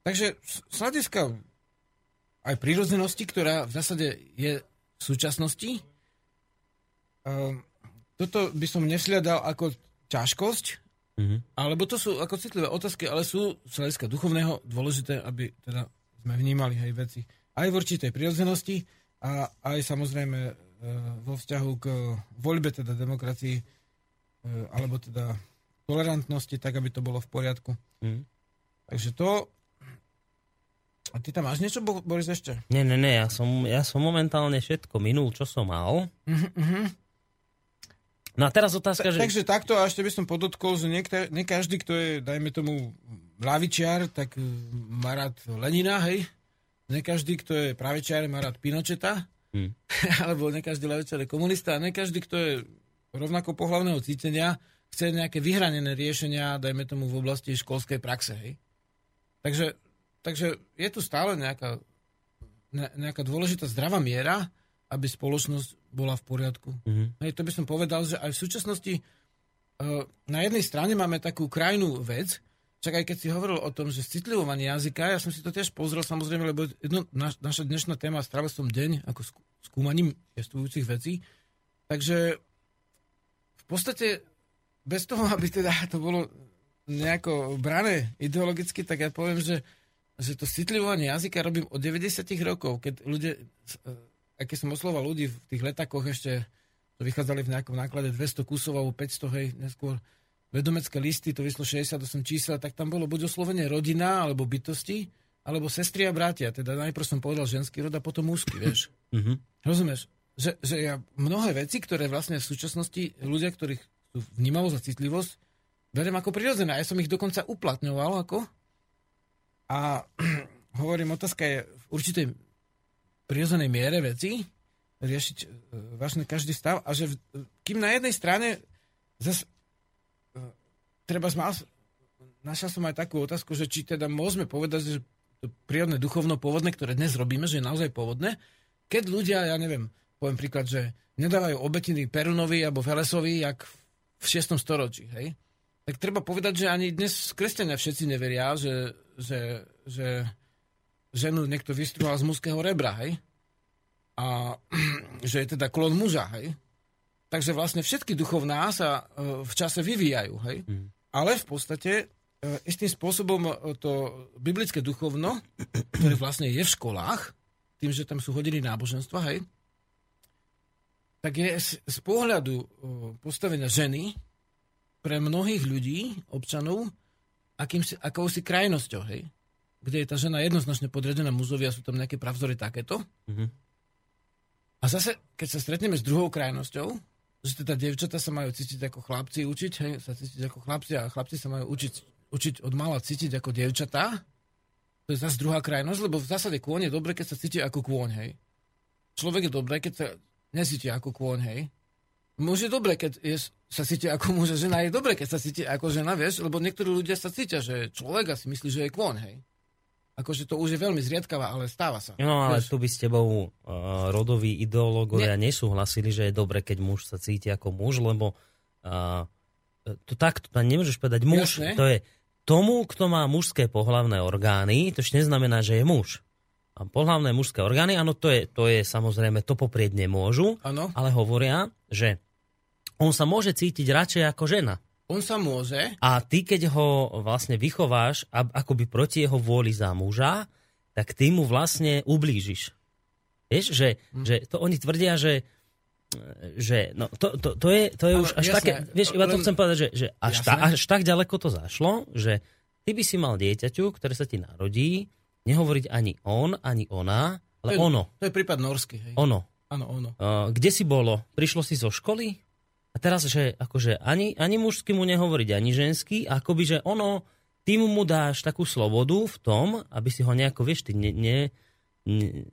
takže z hľadiska aj prírodzenosti, ktorá v zásade je v súčasnosti, um, toto by som nesliadal ako ťažkosť, mm-hmm. alebo to sú ako citlivé otázky, ale sú z hľadiska duchovného dôležité, aby teda sme vnímali aj veci aj v určitej prírodzenosti a aj samozrejme e, vo vzťahu k voľbe teda demokracii e, alebo teda tolerantnosti, tak aby to bolo v poriadku. Mm. Takže to... A ty tam máš niečo, Boris, ešte? Nie, nie, nie, ja som, ja som momentálne všetko minul, čo som mal. Uh-huh. No a teraz otázka, že... Takže takto, a ešte by som podotkol, že nie, nie každý, kto je, dajme tomu, lavičiar, tak e, má rád Lenina, hej? Nie každý, kto je pravičiar, má rád Pinocheta. Hmm. *laughs* Alebo nie každý lavičiar je komunista. A nie každý, kto je rovnako pohľavného cítenia, chce nejaké vyhranené riešenia, dajme tomu v oblasti školskej praxe. Hej? Takže, takže je tu stále nejaká, nejaká dôležitá zdravá miera, aby spoločnosť bola v poriadku. Mm-hmm. Hej, to by som povedal, že aj v súčasnosti uh, na jednej strane máme takú krajnú vec, čak aj keď si hovoril o tom, že citlivovanie jazyka, ja som si to tiež pozrel samozrejme, lebo jedno, naš, naša dnešná téma strávil som deň ako skúmaním jestvujúcich vecí, takže v podstate bez toho, *laughs* aby teda to bolo nejako brané ideologicky, tak ja poviem, že, že to citlivovanie jazyka robím od 90 rokov, keď ľudia, aj keď som osloval ľudí v tých letakoch ešte, to vychádzali v nejakom náklade 200 kusov alebo 500, hej, neskôr vedomecké listy, to vyslo 68 čísel, tak tam bolo buď oslovenie rodina, alebo bytosti, alebo sestri a bratia. Teda najprv som povedal ženský rod a potom mužský, vieš. Mm-hmm. *laughs* Rozumieš? Že, že ja mnohé veci, ktoré vlastne v súčasnosti ľudia, ktorých tú vnímavosť a citlivosť beriem ako prirodzené. Ja som ich dokonca uplatňoval ako. A *clears throat* hovorím, otázka je v určitej prirodzenej miere veci riešiť e, vlastne každý stav a že kým na jednej strane zase treba zmás, našiel som aj takú otázku, že či teda môžeme povedať, že to prírodné duchovno pôvodné, ktoré dnes robíme, že je naozaj pôvodné, keď ľudia, ja neviem, poviem príklad, že nedávajú obetiny Perunovi alebo Felesovi, jak v 6. storočí, hej? Tak treba povedať, že ani dnes kresťania všetci neveria, že, že, že ženu niekto vystruhal z mužského rebra, hej? A *clears throat* že je teda klon muža, hej? Takže vlastne všetky duchovná sa e, v čase vyvíjajú, hej? Mm. Ale v podstate e, istým spôsobom e, to biblické duchovno, ktoré vlastne je v školách, tým, že tam sú hodiny náboženstva, hej, tak je z pohľadu postavenia ženy pre mnohých ľudí, občanov, akýmsi, akousi krajnosťou, hej? Kde je tá žena jednoznačne podriadená mužovi a sú tam nejaké pravzory takéto. Mm-hmm. A zase, keď sa stretneme s druhou krajnosťou, že teda devčata sa majú cítiť ako chlapci, učiť, hej, sa cítiť ako chlapci a chlapci sa majú učiť, učiť od mala cítiť ako devčatá, to je zase druhá krajnosť, lebo v zásade kôň je dobre, keď sa cíti ako kôň, hej. Človek je dobré, keď sa nesíti ako kôň, hej. Muž je dobré, keď je, sa cíti ako muž a žena je dobré, keď sa cíti ako žena, vieš, lebo niektorí ľudia sa cítia, že človek a si myslí, že je kôň, hej. Akože to už je veľmi zriedkavá, ale stáva sa. No ale vieš? tu by s tebou uh, rodoví ideológovia Nie. nesúhlasili, že je dobre, keď muž sa cíti ako muž, lebo uh, to takto, to nemôžeš povedať muž, Jasne. to je tomu, kto má mužské pohlavné orgány, to ešte neznamená, že je muž a pohľavné mužské orgány, áno, to je, to je samozrejme, to poprieť nemôžu, ano. ale hovoria, že on sa môže cítiť radšej ako žena. On sa môže. A ty, keď ho vlastne vychováš akoby proti jeho vôli za muža, tak ty mu vlastne ublížiš. Vieš, že, hm. že to oni tvrdia, že že no, to, to, to, je, to je už až jasné, také, vieš, iba to chcem povedať, že, že až, ta, až tak ďaleko to zašlo, že ty by si mal dieťaťu, ktoré sa ti narodí, nehovoriť ani on, ani ona, ale to je, ono. To je prípad norský. Hej. Ono. Áno, ono. Uh, kde si bolo? Prišlo si zo školy? A teraz, že akože ani, ani mužský mu nehovoriť, ani ženský, akoby, že ono, ty mu, dáš takú slobodu v tom, aby si ho nejako, vieš, ty ne, ne, ne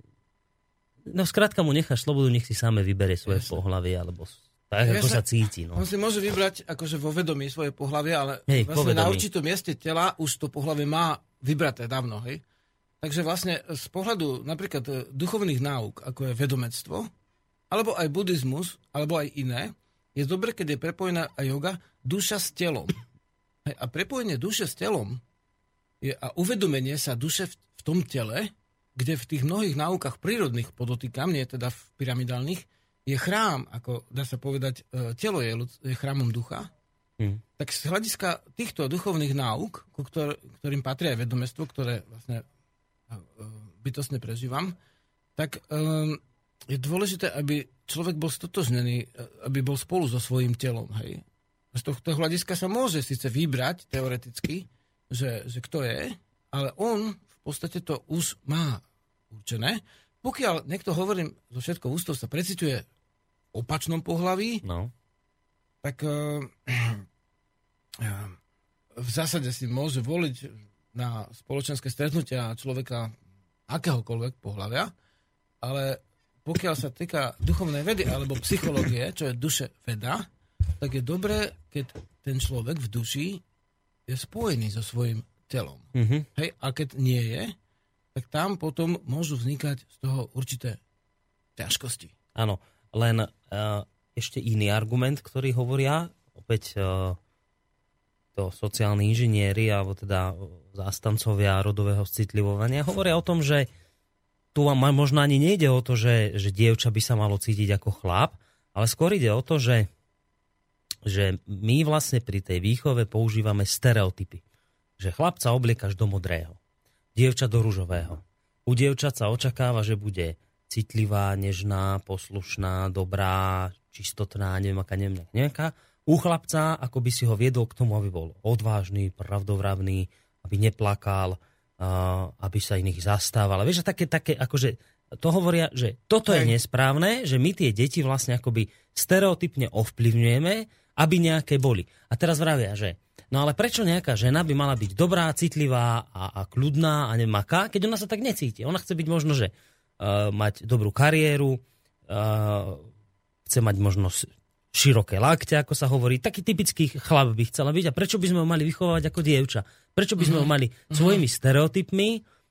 no skrátka mu necháš slobodu, nech si same vybere svoje Jasne. pohlavie, alebo tak, ja ako sa, sa cíti. No. On si môže vybrať akože vo vedomí svoje pohlavie, ale hej, vlastne na určitom mieste tela už to pohlavie má vybraté dávno, hej? Takže vlastne z pohľadu napríklad e, duchovných náuk, ako je vedomectvo, alebo aj buddhizmus, alebo aj iné, je dobre, keď je prepojená aj yoga, duša s telom. A prepojenie duše s telom je, a uvedomenie sa duše v, v tom tele, kde v tých mnohých náukách prírodných, podotýkam, nie teda v pyramidálnych, je chrám, ako dá sa povedať, e, telo je, je chrámom ducha, hmm. tak z hľadiska týchto duchovných náuk, ku ktor- ktorým patrí aj vedomestvo, ktoré vlastne e, e, bytostne prežívam, tak um, je dôležité, aby človek bol stotožnený, aby bol spolu so svojím telom. Hej. Z tohto hľadiska sa môže síce vybrať teoreticky, že, že kto je, ale on v podstate to už má určené. Pokiaľ niekto, hovorím, zo všetko ústov sa precituje v opačnom pohlaví, no. tak uh, uh, v zásade si môže voliť na spoločenské stretnutia človeka akéhokoľvek pohľavia, ale pokiaľ sa týka duchovnej vedy alebo psychológie, čo je duše veda, tak je dobré, keď ten človek v duši je spojený so svojím telom. Mm-hmm. Hej, a keď nie je, tak tam potom môžu vznikať z toho určité ťažkosti. Áno, len uh, ešte iný argument, ktorý hovoria, opäť uh, to sociálni inžinieri, alebo teda zástancovia rodového citlivovania, hovoria o tom, že tu vám možno ani nejde o to, že, že dievča by sa malo cítiť ako chlap, ale skôr ide o to, že, že my vlastne pri tej výchove používame stereotypy. Že chlapca obliekaš do modrého dievča do ružového. U dievčat sa očakáva, že bude citlivá, nežná, poslušná, dobrá, čistotná, neviem aká, neviem, nejaká. U chlapca, ako by si ho viedol k tomu, aby bol odvážny, pravdovravný, aby neplakal, aby sa iných zastával. Vieš, také, také, akože to hovoria, že toto je nesprávne, že my tie deti vlastne akoby stereotypne ovplyvňujeme, aby nejaké boli. A teraz vravia, že No ale prečo nejaká žena by mala byť dobrá, citlivá a, a kľudná a nemaká, keď ona sa tak necíti? Ona chce byť možno, že uh, mať dobrú kariéru, uh, chce mať možno široké lakte, ako sa hovorí. Taký typický chlap by chcela byť. A prečo by sme ho mali vychovávať ako dievča? Prečo by sme ho mhm. mali mm-hmm. svojimi stereotypmi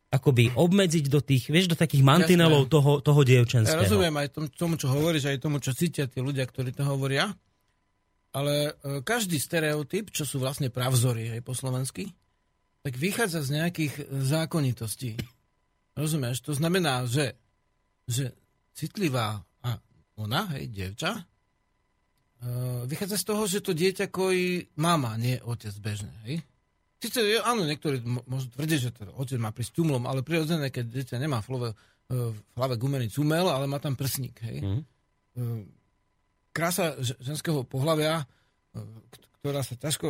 akoby obmedziť do tých, vieš, do takých mantinelov toho, toho dievčenského. Ja rozumiem aj tomu, tomu, čo hovoríš, aj tomu, čo cítia tí ľudia, ktorí to hovoria ale e, každý stereotyp, čo sú vlastne pravzory aj po slovensky, tak vychádza z nejakých zákonitostí. Rozumieš? To znamená, že, že citlivá a ona, hej, devča, e, vychádza z toho, že to dieťa kojí mama, nie otec bežne, hej? Sice, áno, niektorí môžu tvrdiť, že teda otec má prísť tumlom, ale prirodzené, keď dieťa nemá v hlave, v hlave gumený cumel, ale má tam prsník, hej? Mm krása ženského pohľavia, ktorá sa ťažko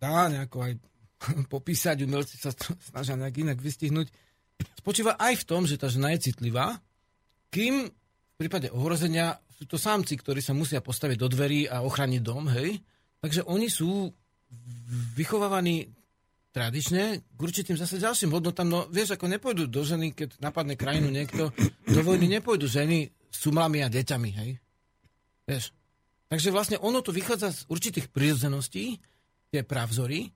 dá nejako aj *laughs* popísať, umelci sa *laughs* snažia nejak inak vystihnúť, spočíva aj v tom, že tá žena je citlivá, kým v prípade ohrozenia sú to samci, ktorí sa musia postaviť do dverí a ochrániť dom, hej? Takže oni sú vychovávaní tradične k určitým zase ďalším hodnotám. No vieš, ako nepôjdu do ženy, keď napadne krajinu niekto, do vojny nepôjdu ženy s cumlami a deťami, hej? Vieš? Takže vlastne ono to vychádza z určitých prírodzeností, tie pravzory,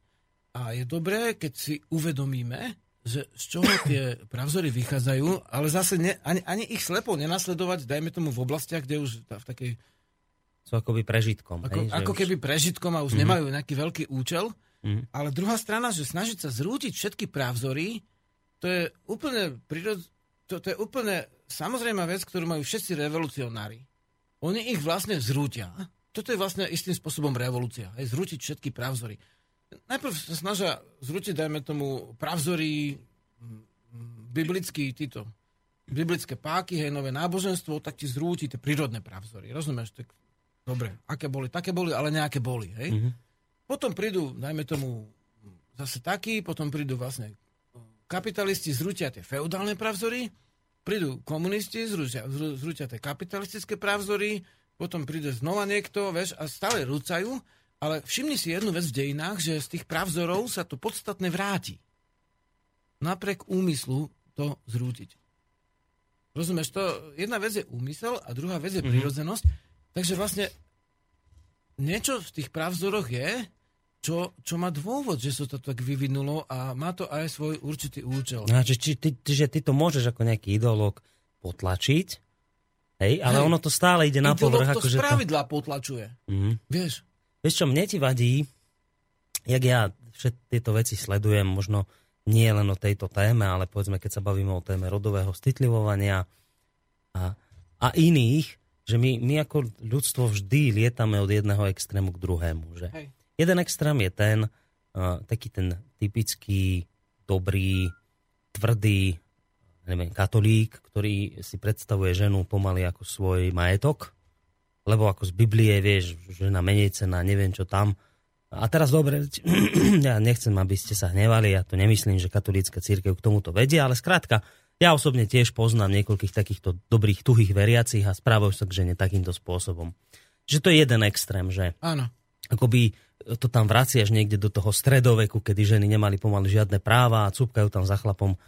a je dobré, keď si uvedomíme, že z čoho tie pravzory vychádzajú, ale zase ne, ani, ani ich slepo nenasledovať, dajme tomu v oblastiach, kde už v takej... Sú akoby prežitkom. Ako, hej, ako keby prežitkom a už mm-hmm. nemajú nejaký veľký účel. Mm-hmm. Ale druhá strana, že snažiť sa zrútiť všetky pravzory, to je úplne prirod... to, to je úplne samozrejmá vec, ktorú majú všetci revolucionári. Oni ich vlastne zrútia. Toto je vlastne istým spôsobom revolúcia. Aj zrútiť všetky pravzory. Najprv sa snažia zrútiť, dajme tomu, pravzory biblický, títo, biblické páky, hej, nové náboženstvo, tak ti zrúti tie prírodné pravzory. Rozumieš? Tak, dobre, aké boli, také boli, ale nejaké boli. Hej? Mm-hmm. Potom prídu, dajme tomu, zase takí, potom prídu vlastne kapitalisti, zrútia tie feudálne pravzory, prídu komunisti, zrúťa, zrúťa tie kapitalistické pravzory, potom príde znova niekto, vieš, a stále rúcajú, ale všimni si jednu vec v dejinách, že z tých pravzorov sa to podstatne vráti. Napriek úmyslu to zrútiť. Rozumieš, to jedna vec je úmysel a druhá vec je mm-hmm. prírodzenosť. Takže vlastne niečo v tých pravzoroch je, čo, čo má dôvod, že sa to tak vyvinulo a má to aj svoj určitý účel. No, že, či, ty, že ty to môžeš ako nejaký ideológ potlačiť, hej, ale hej. ono to stále ide na povrch. to z pravidla to... potlačuje. Mm-hmm. Vieš? Vieš čo, mne ti vadí, jak ja všetky tieto veci sledujem, možno nie len o tejto téme, ale povedzme, keď sa bavíme o téme rodového citlivovania a, a iných, že my, my ako ľudstvo vždy lietame od jedného extrému k druhému. Že? Hej. Jeden extrém je ten, uh, taký ten typický, dobrý, tvrdý, neviem, katolík, ktorý si predstavuje ženu pomaly ako svoj majetok, lebo ako z Biblie, vieš, žena menej cená, neviem čo tam. A teraz dobre, *clears throat* ja nechcem, aby ste sa hnevali, ja to nemyslím, že katolícka církev k tomuto vedie, ale skrátka, ja osobne tiež poznám niekoľkých takýchto dobrých, tuhých veriacich a správajú sa k žene takýmto spôsobom. Že to je jeden extrém, že Áno. akoby to tam vraciaš niekde do toho stredoveku, kedy ženy nemali pomaly žiadne práva a cúpkajú tam za chlapom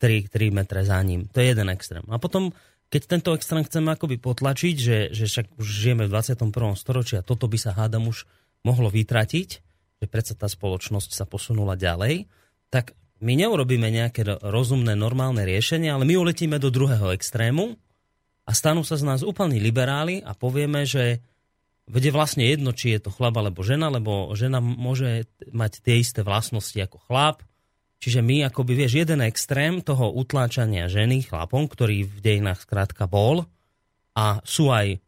3, 3 metre za ním. To je jeden extrém. A potom, keď tento extrém chceme akoby potlačiť, že, že však už žijeme v 21. storočí a toto by sa hádam už mohlo vytratiť, že predsa tá spoločnosť sa posunula ďalej, tak my neurobíme nejaké rozumné, normálne riešenie, ale my uletíme do druhého extrému a stanú sa z nás úplní liberáli a povieme, že vede vlastne jedno, či je to chlap alebo žena, lebo žena môže mať tie isté vlastnosti ako chlap. Čiže my akoby, vieš, jeden extrém toho utláčania ženy chlapom, ktorý v dejinách skrátka bol a sú aj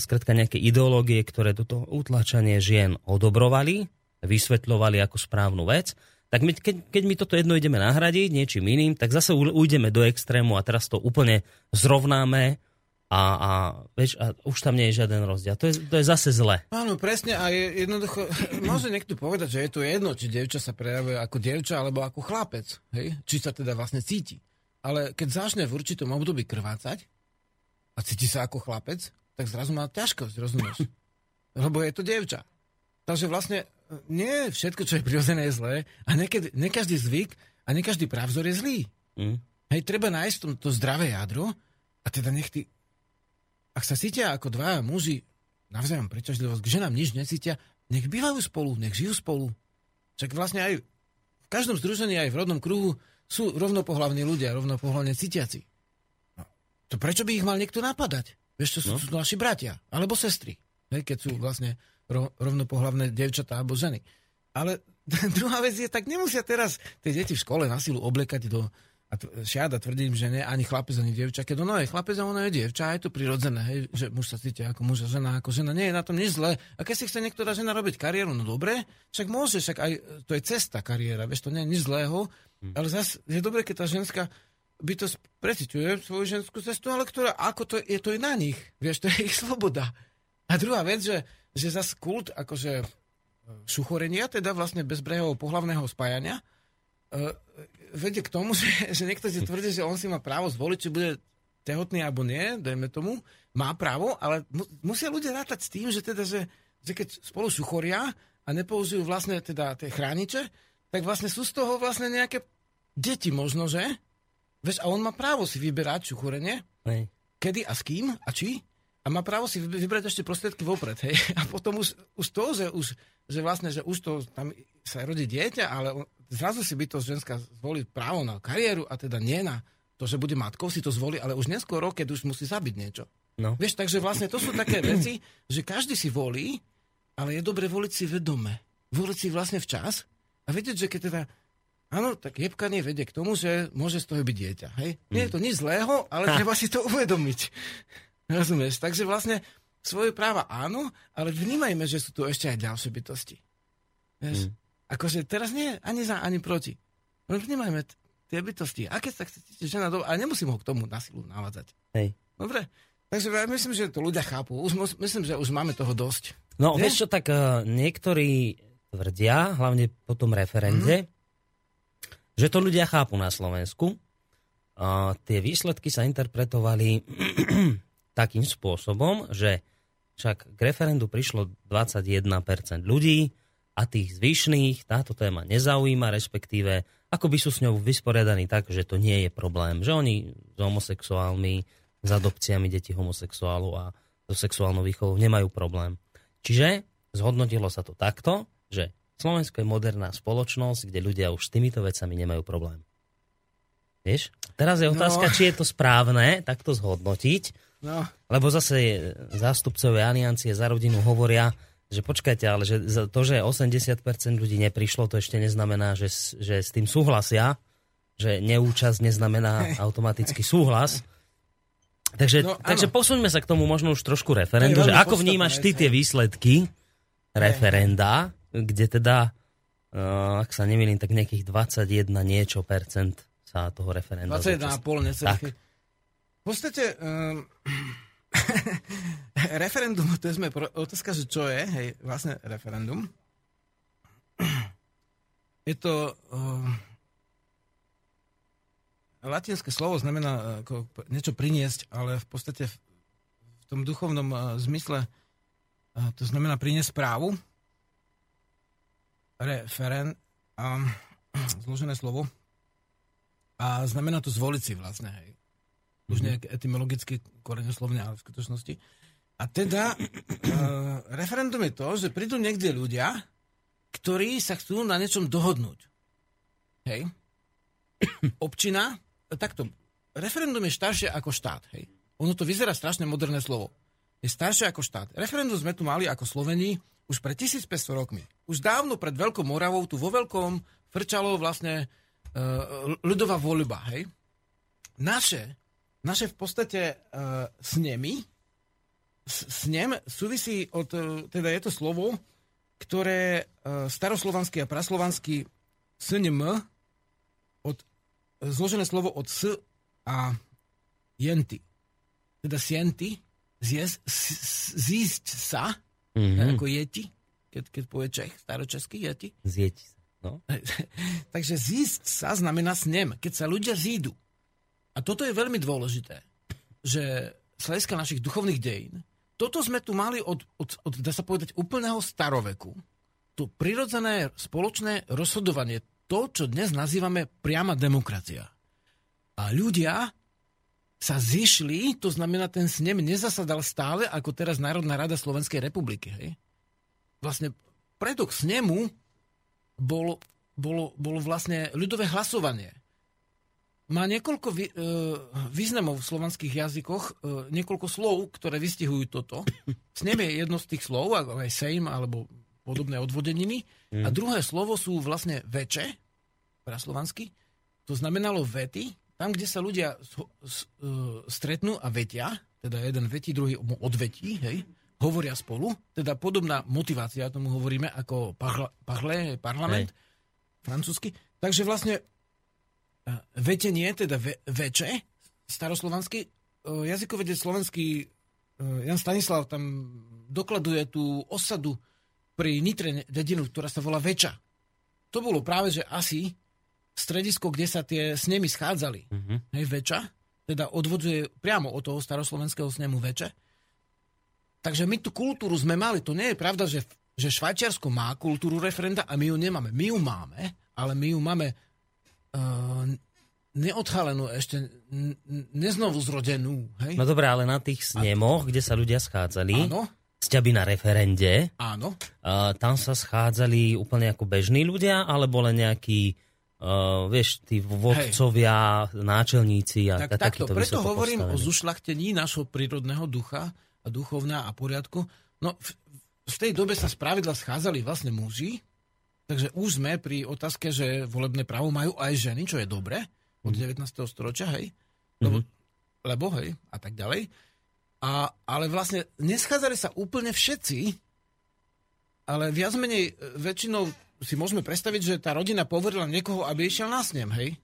skrátka nejaké ideológie, ktoré toto utláčanie žien odobrovali, vysvetľovali ako správnu vec tak my, keď, keď my toto jedno ideme nahradiť niečím iným, tak zase ujdeme do extrému a teraz to úplne zrovnáme a, a, vieš, a už tam nie je žiaden rozdiel. To je, to je zase zle. Áno, presne a je jednoducho, *clears throat* môže niekto povedať, že je to jedno, či dievča sa prejavuje ako dievča alebo ako chlapec, hej? či sa teda vlastne cíti. Ale keď začne v určitom období krvácať a cíti sa ako chlapec, tak zrazu má ťažkosť, rozumieš? *clears throat* Lebo je to dievča. Takže vlastne nie všetko, čo je prirodzené, je zlé a niekedy, ne každý zvyk a ne každý právzor je zlý. Mm. Hej, treba nájsť to, to zdravé jadro a teda nech ty, ak sa cítia ako dvaja muži navzájom preťažlivosť, k ženám nič necítia, nech bývajú spolu, nech žijú spolu. Však vlastne aj v každom združení, aj v rodnom kruhu sú rovnopohlavní ľudia, rovnopohlavne cítiaci. No, to prečo by ich mal niekto napadať? Vieš, čo sú, no. sú naši bratia, alebo sestry. Hej, keď sú vlastne rovnopohlavné devčatá alebo ženy. Ale *laughs* druhá vec je, tak nemusia teraz tie deti v škole na silu oblekať do a šiada tvrdím, že nie ani chlapec, ani dievča. Keď ono je chlapec a ono je dievča, je to prirodzené, hej, že muž sa cíti ako muž a žena ako žena. Nie je na tom nič zlé. A keď si chce niektorá žena robiť kariéru, no dobre, však môže, však aj to je cesta kariéra, vieš, to nie je nič zlého, hm. ale zase je dobre, keď tá ženská bytosť preciťuje svoju ženskú cestu, ale ktorá, ako to je, to je na nich, vieš, to je ich sloboda. A druhá vec, že že zase kult akože e, šuchorenia, teda vlastne bezbrehého pohlavného spájania, uh, vedie k tomu, *laughs* že, že niekto si tvrdí, že on si má právo zvoliť, či bude tehotný alebo nie, dajme tomu, má právo, ale mu, musia ľudia rátať s tým, že teda, že, že keď spolu šuchoria a nepoužijú vlastne teda tie chrániče, tak vlastne sú z toho vlastne nejaké deti možno, že? Veď, a on má právo si vyberať šuchorenie, kedy a s kým a či, a má právo si vybrať ešte prostriedky vopred, hej. *laughs* A potom už, už to, že, už, že vlastne, že už to tam sa rodí dieťa, ale zrazu si by to ženská zvolí právo na kariéru a teda nie na to, že bude matkou, si to zvolí, ale už neskôr, keď už musí zabiť niečo. No. Vieš, takže vlastne to sú také veci, že každý si volí, ale je dobre voliť si vedome. Voliť si vlastne včas a vedieť, že keď teda Áno, tak jebkanie vedie k tomu, že môže z toho byť dieťa. Hej? Nie je to nič zlého, ale *laughs* treba si to uvedomiť. Rozumieš? Takže vlastne svoje práva áno, ale vnímajme, že sú tu ešte aj ďalšie bytosti. Vieš? Mm. Akože teraz nie ani za, ani proti. No vnímajme t- tie bytosti. A keď sa chce žena do... A nemusím ho k tomu na silu navádzať. Hej. Dobre? Takže ja myslím, že to ľudia chápu. Už, myslím, že už máme toho dosť. No, Nie? vieš čo, tak uh, niektorí tvrdia, hlavne po tom referende, mm. že to ľudia chápu na Slovensku. Uh, tie výsledky sa interpretovali takým spôsobom, že však k referendu prišlo 21% ľudí a tých zvyšných táto téma nezaujíma, respektíve ako by sú s ňou vysporiadaní tak, že to nie je problém, že oni s homosexuálmi, s adopciami detí homosexuálov a so sexuálnou výchovou nemajú problém. Čiže zhodnotilo sa to takto, že Slovensko je moderná spoločnosť, kde ľudia už s týmito vecami nemajú problém. Vieš? Teraz je otázka, no. či je to správne takto zhodnotiť, No. Lebo zase zástupcovia aliancie za rodinu hovoria, že počkajte, ale že to, že 80% ľudí neprišlo, to ešte neznamená, že, s- že s tým súhlasia, že neúčasť neznamená automaticky súhlas. Takže, No, áno. takže posuňme sa k tomu možno už trošku referendu, že ako vnímaš ty tie výsledky referenda, kde teda, uh, ak sa nemýlim, tak nejakých 21 niečo percent sa toho referenda 21,5 zúčastnilo. necelých. V podstate um, *clears throat* referendum, to je sme pro, otázka, že čo je, hej, vlastne referendum. *clears throat* Je to um, latinské slovo znamená uh, ako niečo priniesť, ale v podstate v, v tom duchovnom uh, zmysle uh, to znamená priniesť správu. Referen, um, *clears throat* zložené slovo. A znamená to zvoliť si vlastne, hej. Už nejak etymologicky koreňoslovne, ale v skutočnosti. A teda uh, *clears throat* referendum je to, že prídu niekde ľudia, ktorí sa chcú na niečom dohodnúť. Hej. *clears throat* Občina, takto, referendum je staršie ako štát, hej. Ono to vyzerá strašne moderné slovo. Je staršie ako štát. Referendum sme tu mali ako Slovení už pred 1500 rokmi. Už dávno pred Veľkou Moravou, tu vo Veľkom, frčalo vlastne uh, ľudová voľba, hej. Naše, naše v podstate uh, snemy, snem súvisí od, eh, teda je to slovo, ktoré uh, staroslovanský a praslovanský snem od, zložené slovo od s a jenty. Teda sienty, zjesť, zísť sa, Mhm. ako jeti, keď, keď povie Čech, staročeský jeti. Zjeť sa. No. *laughs* Takže zísť sa znamená snem, keď sa ľudia zídu. A toto je veľmi dôležité, že z hľadiska našich duchovných dejín, toto sme tu mali od, od, od dá sa povedať, úplného staroveku. To prirodzené spoločné rozhodovanie, to, čo dnes nazývame priama demokracia. A ľudia sa zišli, to znamená, ten snem nezasadal stále, ako teraz Národná rada Slovenskej republiky. Hej? Vlastne preto k snemu bolo, bolo, bolo vlastne ľudové hlasovanie. Má niekoľko vý, e, významov v slovanských jazykoch, e, niekoľko slov, ktoré vystihujú toto. *coughs* Snem je jedno z tých slov, ako aj sejm, alebo podobné odvodeniny. A druhé slovo sú vlastne veče, praslovansky. To znamenalo vety, tam, kde sa ľudia e, stretnú a vetia, teda jeden vetí, druhý mu odvetí, hej, hovoria spolu, teda podobná motivácia, tomu hovoríme ako parla, parle, parlament, francúzsky. Takže vlastne vetenie, teda ve, veče, staroslovanský, e, jazykovedec slovenský e, Jan Stanislav tam dokladuje tú osadu pri Nitre dedinu, ktorá sa volá Veča. To bolo práve, že asi stredisko, kde sa tie snemy schádzali. Mhm. Hej, Veča, teda odvodzuje priamo od toho staroslovenského snemu Veče. Takže my tú kultúru sme mali. To nie je pravda, že, že Švajčiarsko má kultúru referenda a my ju nemáme. My ju máme, ale my ju máme neodchalenú ešte, neznovu zrodenú. Hej? No dobré, ale na tých snemoch, kde sa ľudia schádzali, Áno, sťaby na referende, áno. uh, tam sa schádzali úplne ako bežní ľudia, alebo len nejakí, uh, vieš, tí vodcovia, náčelníci a Tak, tak, takto, takíto preto hovorím o postavení. zušľachtení našho prírodného ducha a duchovná a poriadku. No, v, v tej dobe sa spravidla schádzali vlastne muži, takže už sme pri otázke, že volebné právo majú aj ženy, čo je dobre, od 19. storočia, hej? Lebo, lebo hej, a tak ďalej. A, ale vlastne neschádzali sa úplne všetci, ale viac menej e, väčšinou si môžeme predstaviť, že tá rodina poverila niekoho, aby išiel na snem, hej?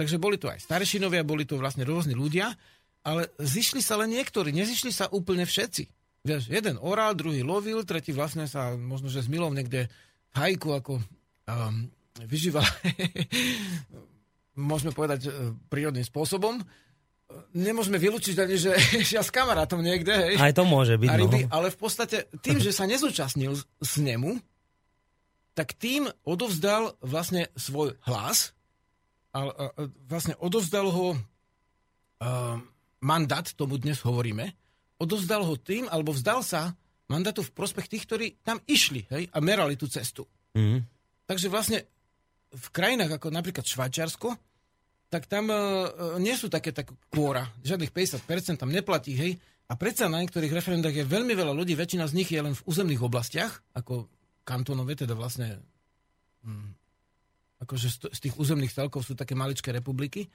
Takže boli to aj starešinovia, boli to vlastne rôzni ľudia, ale zišli sa len niektorí, nezišli sa úplne všetci. Vieš, jeden oral, druhý lovil, tretí vlastne sa možno, že s Milou niekde hajku ako um, vyžíval, *laughs* môžeme povedať, e, prírodným spôsobom. Nemôžeme vylúčiť ani, *laughs* že ja s kamarátom niekde, hej, Aj to môže byť, a ryby, no. ale v podstate tým, že sa nezúčastnil s nemu, tak tým odovzdal vlastne svoj hlas, a, a, a vlastne odovzdal ho uh, mandát, tomu dnes hovoríme, odovzdal ho tým, alebo vzdal sa mandátu v prospech tých, ktorí tam išli hej, a merali tú cestu. Mhm. Takže vlastne v krajinách ako napríklad Švajčiarsko, tak tam uh, nie sú také tak kvóra, žiadnych 50% tam neplatí, hej, A predsa na niektorých referendách je veľmi veľa ľudí, väčšina z nich je len v územných oblastiach, ako kantónové, teda vlastne hm, akože z tých územných celkov sú také maličké republiky.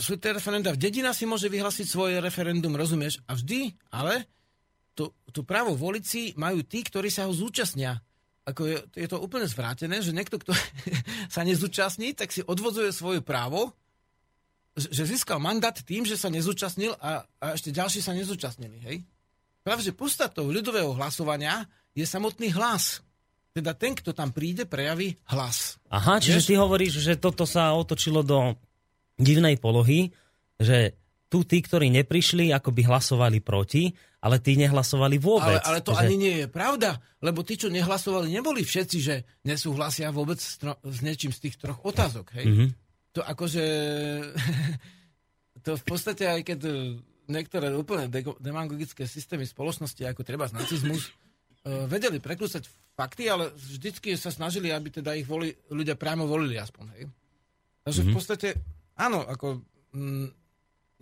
Sú tie referenda, v dedina si môže vyhlásiť svoje referendum, rozumieš? A vždy, ale to, to právo voliť si majú tí, ktorí sa ho zúčastnia. Ako je, je to úplne zvrátené, že niekto, kto *laughs* sa nezúčastní, tak si odvodzuje svoje právo že získal mandát tým, že sa nezúčastnil a, a ešte ďalší sa nezúčastnili. Hej? Práve, že podstatou ľudového hlasovania je samotný hlas. Teda ten, kto tam príde, prejaví hlas. Aha, čiže Vieš? ty hovoríš, že toto sa otočilo do divnej polohy, že tu tí, ktorí neprišli, ako by hlasovali proti, ale tí nehlasovali vôbec. Ale, ale to že... ani nie je pravda, lebo tí, čo nehlasovali, neboli všetci, že nesúhlasia vôbec s, tro- s niečím z tých troch otázok. Hej? Mm-hmm to akože... *laughs* to v podstate, aj keď niektoré úplne demagogické systémy spoločnosti, ako treba z nacizmus, uh, vedeli preklúsať fakty, ale vždycky sa snažili, aby teda ich voli, ľudia priamo volili aspoň. Hej. Takže mm-hmm. v mhm. podstate, áno, ako... Mm,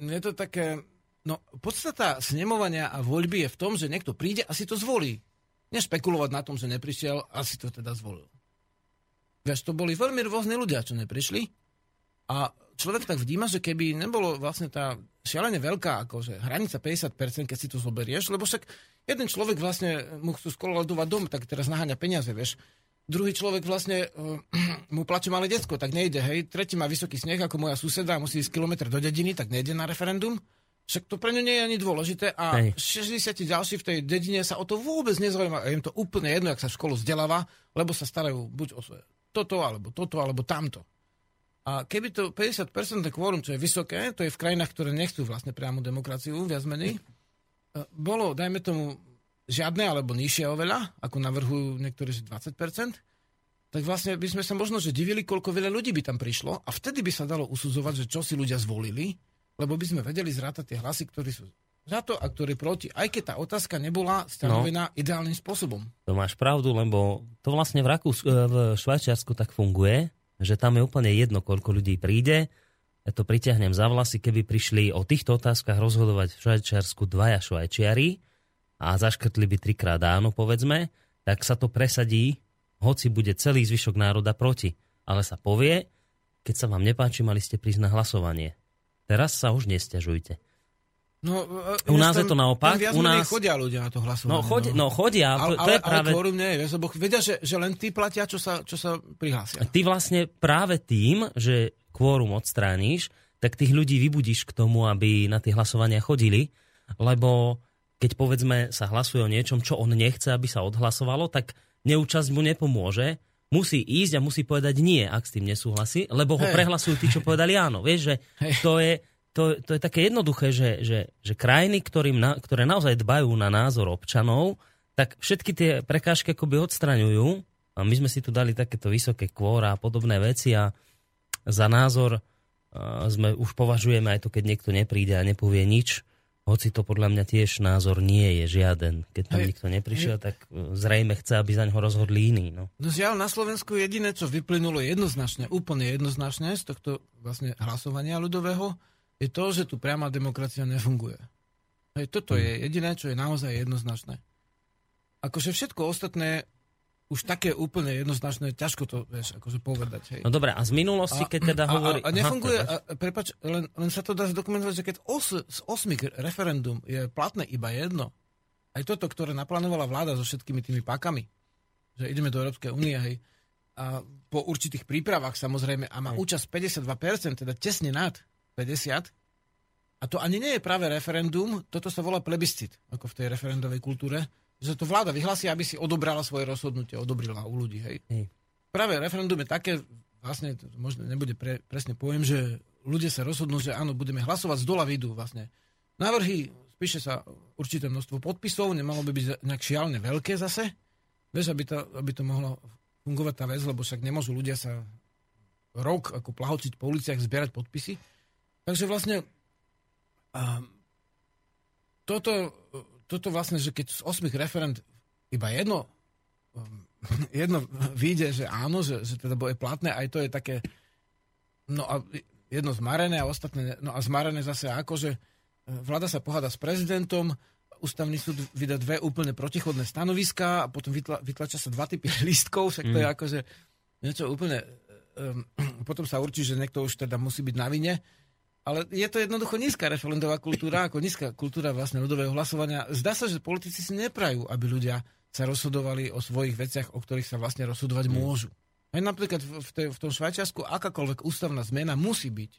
je to také... No, podstata snemovania a voľby je v tom, že niekto príde a si to zvolí. Nešpekulovať na tom, že neprišiel a si to teda zvolil. Vieš, to boli veľmi rôzne ľudia, čo neprišli a človek tak vníma, že keby nebolo vlastne tá šialene veľká akože hranica 50%, keď si to zoberieš, lebo však jeden človek vlastne mu chcú skoladovať dom, tak teraz naháňa peniaze, vieš. Druhý človek vlastne uh, *clears throat* mu plače malé decko, tak nejde, hej. Tretí má vysoký sneh ako moja suseda musí ísť kilometr do dediny, tak nejde na referendum. Však to pre ňu nie je ani dôležité a Hej. 60 ďalší v tej dedine sa o to vôbec nezaujíma. A im to úplne jedno, ak sa v školu vzdeláva, lebo sa starajú buď o svoje toto, alebo toto, alebo tamto. A keby to 50% kvórum, čo je vysoké, to je v krajinách, ktoré nechcú vlastne priamu demokraciu, viac menej, e, bolo, dajme tomu, žiadne alebo nižšie oveľa, ako navrhujú niektorí, že 20%, tak vlastne by sme sa možno že divili, koľko veľa ľudí by tam prišlo a vtedy by sa dalo usudzovať, že čo si ľudia zvolili, lebo by sme vedeli zrátať tie hlasy, ktorí sú za to a ktorí proti, aj keď tá otázka nebola stanovená no, ideálnym spôsobom. To máš pravdu, lebo to vlastne v, Rakús- e, v Švajčiarsku tak funguje, že tam je úplne jedno, koľko ľudí príde. Ja to pritiahnem za vlasy, keby prišli o týchto otázkach rozhodovať v Švajčiarsku dvaja Švajčiari a zaškrtli by trikrát áno, povedzme, tak sa to presadí, hoci bude celý zvyšok národa proti. Ale sa povie, keď sa vám nepáči, mali ste prísť na hlasovanie. Teraz sa už nestiažujte. No, u nás tam, je to naopak. U nás chodia ľudia na to hlasovanie. No, chod, no. no chodia, to, ale, to je práve... Ale nie je, lebo vedia, že, že len tí platia, čo sa, čo sa prihlásia. Ty vlastne práve tým, že kvórum odstrániš, tak tých ľudí vybudíš k tomu, aby na tie hlasovania chodili, lebo keď povedzme sa hlasuje o niečom, čo on nechce, aby sa odhlasovalo, tak neúčasť mu nepomôže, musí ísť a musí povedať nie, ak s tým nesúhlasí, lebo ho hey. prehlasujú tí, čo povedali áno. Vieš, že hey. to je to, to je také jednoduché, že, že, že krajiny, ktorým na, ktoré naozaj dbajú na názor občanov, tak všetky tie prekážky akoby odstraňujú. A my sme si tu dali takéto vysoké kvóra a podobné veci a za názor uh, sme už považujeme aj to, keď niekto nepríde a nepovie nič, hoci to podľa mňa tiež názor nie je žiaden. Keď tam hej, nikto neprišiel, hej. tak zrejme chce, aby za ňoho rozhodli iní. No. no žiaľ, na Slovensku jediné, čo vyplynulo jednoznačne, úplne jednoznačne z tohto vlastne hlasovania ľudového, je to, že tu priama demokracia nefunguje. Hej, toto hmm. je jediné, čo je naozaj jednoznačné. Akože všetko ostatné už také úplne jednoznačné, ťažko to, vieš, akože povedať. Hej. No dobré, a z minulosti, keď teda a, hovorí... A, a nefunguje, a, prepač, len, len sa to dá zdokumentovať, že keď os, z osmi referendum je platné iba jedno, aj toto, ktoré naplánovala vláda so všetkými tými pakami, že ideme do Európskej únie, hej, a po určitých prípravách samozrejme, a má hej. účasť 52%, teda tesne nad, 50. A to ani nie je práve referendum, toto sa volá plebiscit, ako v tej referendovej kultúre, že to vláda vyhlasí, aby si odobrala svoje rozhodnutie, odobrila u ľudí. Hej. Hej. Práve referendum je také, vlastne, možno nebude pre, presne poviem, že ľudia sa rozhodnú, že áno, budeme hlasovať z dola vidú vlastne. Návrhy, spíše sa určité množstvo podpisov, nemalo by byť nejak šialne veľké zase, vieš, aby to, aby to mohlo fungovať tá vec, lebo však nemôžu ľudia sa rok ako plahociť po uliciach, zbierať podpisy. Takže vlastne a, toto, toto vlastne, že keď z 8 referent iba jedno, *laughs* jedno vyjde, že áno, že, že teda bude platné, aj to je také, no a jedno zmarené a ostatné, no a zmarené zase ako, že vláda sa poháda s prezidentom, ústavný súd vydá dve úplne protichodné stanoviská a potom vytla, vytlačia sa dva typy *laughs* lístkov, však to je akože niečo úplne... Um, *clears throat* potom sa určí, že niekto už teda musí byť na vine. Ale je to jednoducho nízka referendová kultúra, ako nízka kultúra vlastne ľudového hlasovania. Zdá sa, že politici si neprajú, aby ľudia sa rozhodovali o svojich veciach, o ktorých sa vlastne rozhodovať mm. môžu. Aj napríklad v, tej, v tom Švajčiarsku akákoľvek ústavná zmena musí byť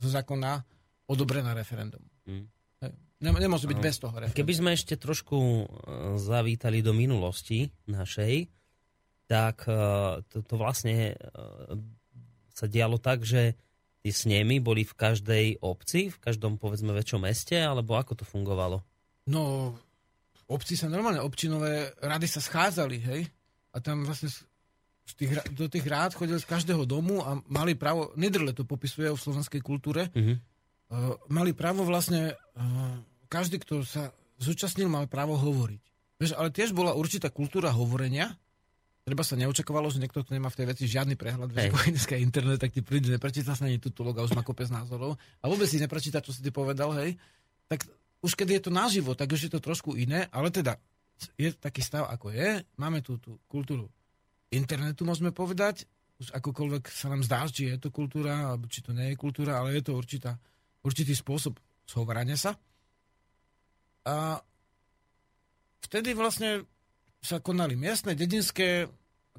zo zákona odobrená referendum. Mm. Nemôže byť bez toho referenda. Keby sme ešte trošku e, zavítali do minulosti našej, tak e, to, to vlastne e, sa dialo tak, že tie snemy boli v každej obci, v každom povedzme väčšom meste, alebo ako to fungovalo? No, v obci sa normálne občinové rady sa schádzali, hej? A tam vlastne z tých, do tých rád chodili z každého domu a mali právo, nedrle to popisuje v slovenskej kultúre, uh-huh. uh, mali právo vlastne uh, každý, kto sa zúčastnil, mal právo hovoriť. Vieš, ale tiež bola určitá kultúra hovorenia, Treba sa neočakovalo, že niekto tu nemá v tej veci žiadny prehľad. Vieš, ako dneska internet, tak ti príde, neprečíta sa ani tutulog a už má kopec názorov. A vôbec si neprečíta, čo si ty povedal, hej. Tak už keď je to naživo, tak už je to trošku iné, ale teda je taký stav, ako je. Máme tu tú kultúru internetu, môžeme povedať. Už akokoľvek sa nám zdá, či je to kultúra, alebo či to nie je kultúra, ale je to určitá, určitý spôsob zhovarania sa. A vtedy vlastne sa konali miestne, dedinské,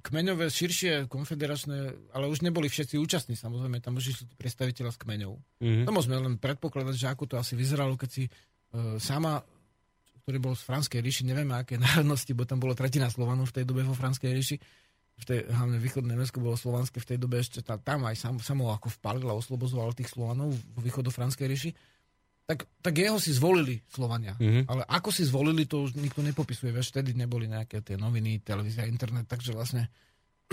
kmeňové, širšie, konfederačné, ale už neboli všetci účastní, samozrejme, tam už sú predstaviteľa z kmeňov. Mm-hmm. To môžeme len predpokladať, že ako to asi vyzeralo, keď si uh, sama, ktorý bol z Franskej ríši, nevieme aké *laughs* národnosti, bo tam bolo tretina Slovanov v tej dobe vo Franskej ríši, v tej, hlavne východné Nemecko bolo slovanské v tej dobe ešte tam, tam aj sam, samo ako vpalil a oslobozoval tých Slovanov vo východo-franskej ríši tak, tak jeho si zvolili Slovania. Mm-hmm. Ale ako si zvolili, to už nikto nepopisuje. Vieš, vtedy neboli nejaké tie noviny, televízia, internet, takže vlastne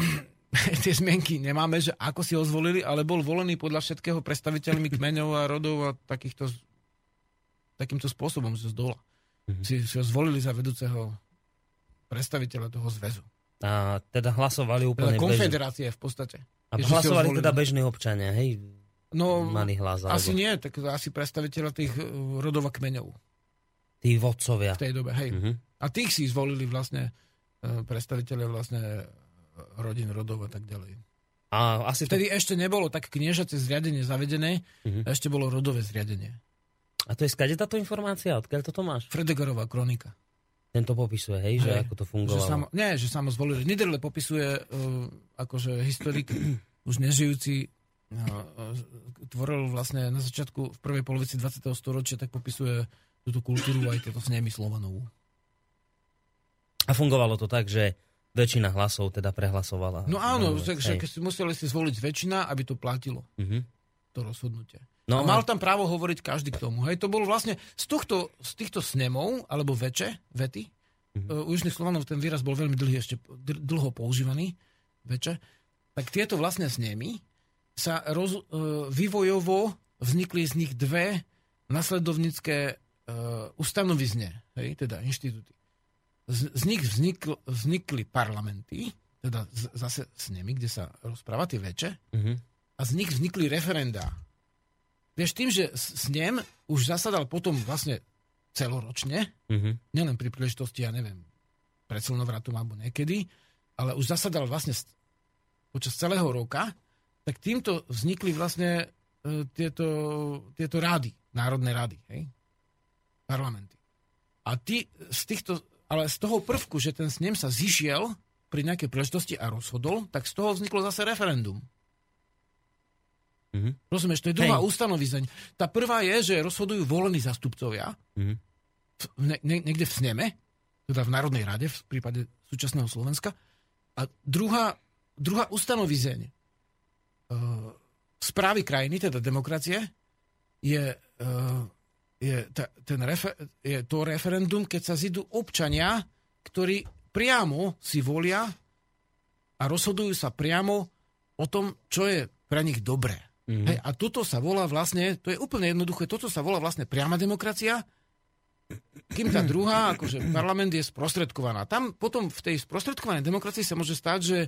*clears throat* tie zmienky nemáme, že ako si ho zvolili, ale bol volený podľa všetkého predstaviteľmi kmeňov a rodov a takýchto takýmto spôsobom, že z dola. Mm-hmm. Si, si ho zvolili za vedúceho predstaviteľa toho zväzu. A teda hlasovali úplne teda konfederácie v podstate. A hlasovali teda bežní občania, hej? No, mali hlas? Alebo... Asi nie, tak asi predstaviteľa tých e, rodov a kmeňov. Tí vodcovia. V tej dobe, hej. Uh-huh. A tých si zvolili vlastne e, predstaviteľe vlastne e, rodín, rodov a tak ďalej. A asi Vtedy to... ešte nebolo tak kniežace zriadenie zavedené, uh-huh. ešte bolo rodové zriadenie. A to je skade táto informácia? Odkiaľ toto máš? Fredegarová kronika. Ten to popisuje, hej, hej. že ako to fungovalo. Že samo, nie, že samo zvolili. Niederle popisuje uh, akože historik, už nežijúci, tvoril vlastne na začiatku, v prvej polovici 20. storočia, tak popisuje túto kultúru aj tieto snemy Slovanov. A fungovalo to tak, že väčšina hlasov teda prehlasovala. No áno, že, že museli si zvoliť väčšina, aby to platilo. Uh-huh. To rozhodnutie. No, a mal tam právo hovoriť každý k tomu. Hej, to bolo vlastne z, tohto, z týchto snemov, alebo veče, vety, uh-huh. u Južných Slovanov ten výraz bol veľmi dlhý, ešte dlho používaný, veče, tak tieto vlastne snemy sa roz, uh, vývojovo vznikli z nich dve nasledovnické uh, ustanovizne, hej, teda inštitúty. Z, z nich vznikl, vznikli parlamenty, teda z, zase s nimi, kde sa rozpráva tie veče, uh-huh. a z nich vznikli referendá. Vieš, tým, že snem už zasadal potom vlastne celoročne, uh-huh. nielen pri príležitosti, ja neviem, pred silnovratom alebo niekedy, ale už zasadal vlastne počas celého roka tak týmto vznikli vlastne e, tieto, tieto rády, národné rady, hej? parlamenty. A ty z týchto, ale z toho prvku, že ten snem sa zišiel pri nejakej príležitosti a rozhodol, tak z toho vzniklo zase referendum. Mm-hmm. Rozumieš, to je druhá hey. ustanovizeň. Tá prvá je, že rozhodujú volení zastupcovia mm-hmm. ne, ne, niekde v sneme, teda v Národnej rade, v prípade súčasného Slovenska. A druhá, druhá ustanovizeň správy krajiny, teda demokracie, je, uh, je, ten refer, je to referendum, keď sa zidú občania, ktorí priamo si volia a rozhodujú sa priamo o tom, čo je pre nich dobré. Mm-hmm. Hej, a toto sa volá vlastne, to je úplne jednoduché, toto sa volá vlastne priama demokracia, kým tá druhá, akože parlament je sprostredkovaná. Tam potom v tej sprostredkovanej demokracii sa môže stať, že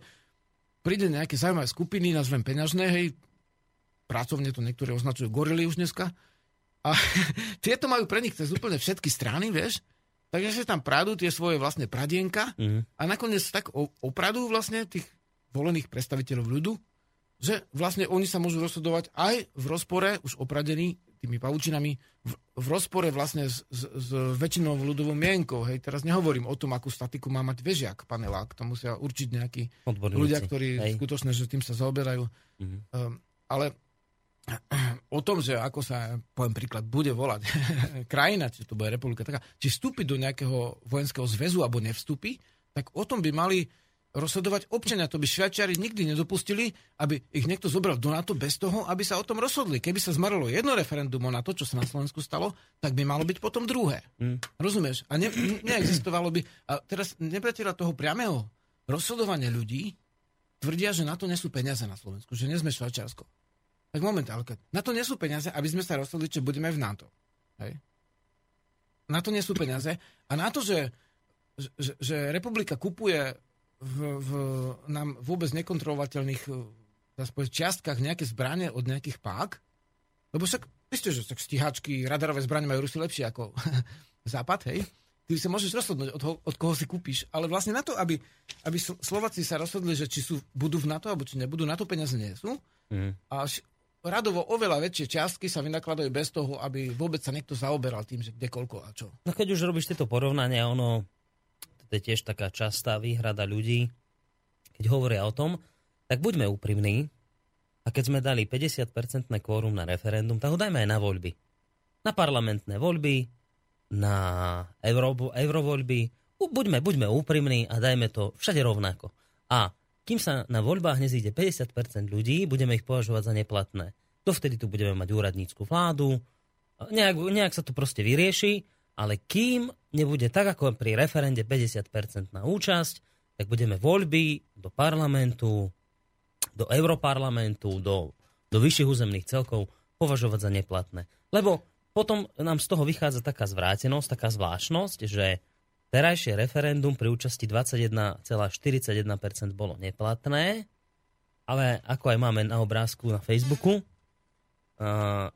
príde nejaké zaujímavé skupiny, nazvem peňažné, hej, pracovne to niektoré označujú gorily už dneska, A *laughs* tieto majú pre nich cez úplne všetky strany, vieš? Takže si tam pradú tie svoje vlastné pradienka Mhm. a nakoniec tak opradú vlastne tých volených predstaviteľov ľudu, že vlastne oni sa môžu rozhodovať aj v rozpore, už opradení tými pavučinami, v, v rozpore vlastne s, s, s väčšinou ľudovou mienkou. Hej, teraz nehovorím o tom, akú statiku má mať vežiak panelák, to musia určiť nejakí Odborníci. ľudia, ktorí Hej. skutočne, že tým sa zaoberajú. Mhm. Um, ale *clears throat* o tom, že ako sa, poviem príklad, bude volať *laughs* krajina, či to bude republika, taká, či vstúpi do nejakého vojenského zväzu alebo nevstúpi, tak o tom by mali rozhodovať občania. To by Švajčiari nikdy nedopustili, aby ich niekto zobral do NATO bez toho, aby sa o tom rozhodli. Keby sa zmarilo jedno referendum na to, čo sa na Slovensku stalo, tak by malo byť potom druhé. Mm. Rozumieš? A ne, neexistovalo by... A teraz nepriateľa toho priamého rozhodovania ľudí tvrdia, že na to nie sú peniaze na Slovensku, že nie sme Švajčiarsko. Tak moment, ale keď- na to nie sú peniaze, aby sme sa rozhodli, či budeme v NATO. Hej? Na to nie sú peniaze. A na to, že, že, že republika kupuje v, v nám vôbec nekontrolovateľných sa povedať, čiastkách nejaké zbranie od nejakých pák, lebo však, viete, že tak stíhačky, radarové zbranie majú Rusi lepšie ako *laughs* Západ, hej? Ty sa môžeš rozhodnúť, od, ho- od koho si kúpiš, ale vlastne na to, aby, aby Slo- Slováci sa rozhodli, že či sú, budú v NATO, alebo či nebudú, na to peniaze nie sú. Mhm. A radovo oveľa väčšie čiastky sa vynakladajú bez toho, aby vôbec sa niekto zaoberal tým, že kde koľko a čo. No keď už robíš tieto porovnania, ono, je tiež taká častá výhrada ľudí, keď hovoria o tom, tak buďme úprimní a keď sme dali 50-percentné kvórum na referendum, tak ho dajme aj na voľby. Na parlamentné voľby, na euro, eurovoľby. Buďme, buďme úprimní a dajme to všade rovnako. A kým sa na voľbách nezíde 50% ľudí, budeme ich považovať za neplatné. Dovtedy tu budeme mať úradnícku vládu, nejak, nejak sa to proste vyrieši, ale kým nebude tak ako pri referende 50% na účasť, tak budeme voľby do parlamentu, do europarlamentu, do, do vyšších územných celkov považovať za neplatné. Lebo potom nám z toho vychádza taká zvrátenosť, taká zvláštnosť, že terajšie referendum pri účasti 21,41% bolo neplatné, ale ako aj máme na obrázku na Facebooku, a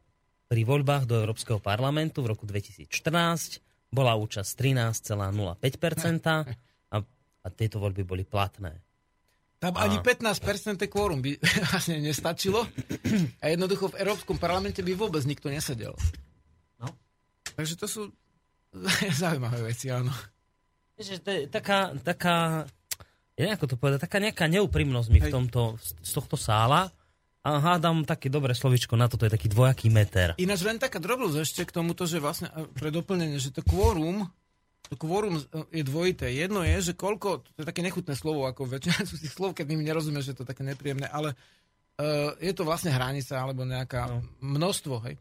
pri voľbách do Európskeho parlamentu v roku 2014 bola účasť 13,05% a, a tieto voľby boli platné. Tam A- ani 15% kvórum by *laughs* vlastne nestačilo a jednoducho v Európskom parlamente by vôbec nikto nesedel. No. Takže to sú *laughs* zaujímavé veci, áno. Že to je taká, taká, ja ako to povedať, taká nejaká neúprimnosť mi v tomto, z tohto sála a hádam také dobré slovičko na to, to je taký dvojaký meter. Ináč len taká drobnosť ešte k tomuto, že vlastne pre doplnenie, že to kvórum, to kvórum e, je dvojité. Jedno je, že koľko, to je také nechutné slovo, ako väčšina *laughs* sú tých slov, keď nimi nerozumieš, že to je také nepríjemné, ale uh, je to vlastne hranica alebo nejaká No. množstvo, hej.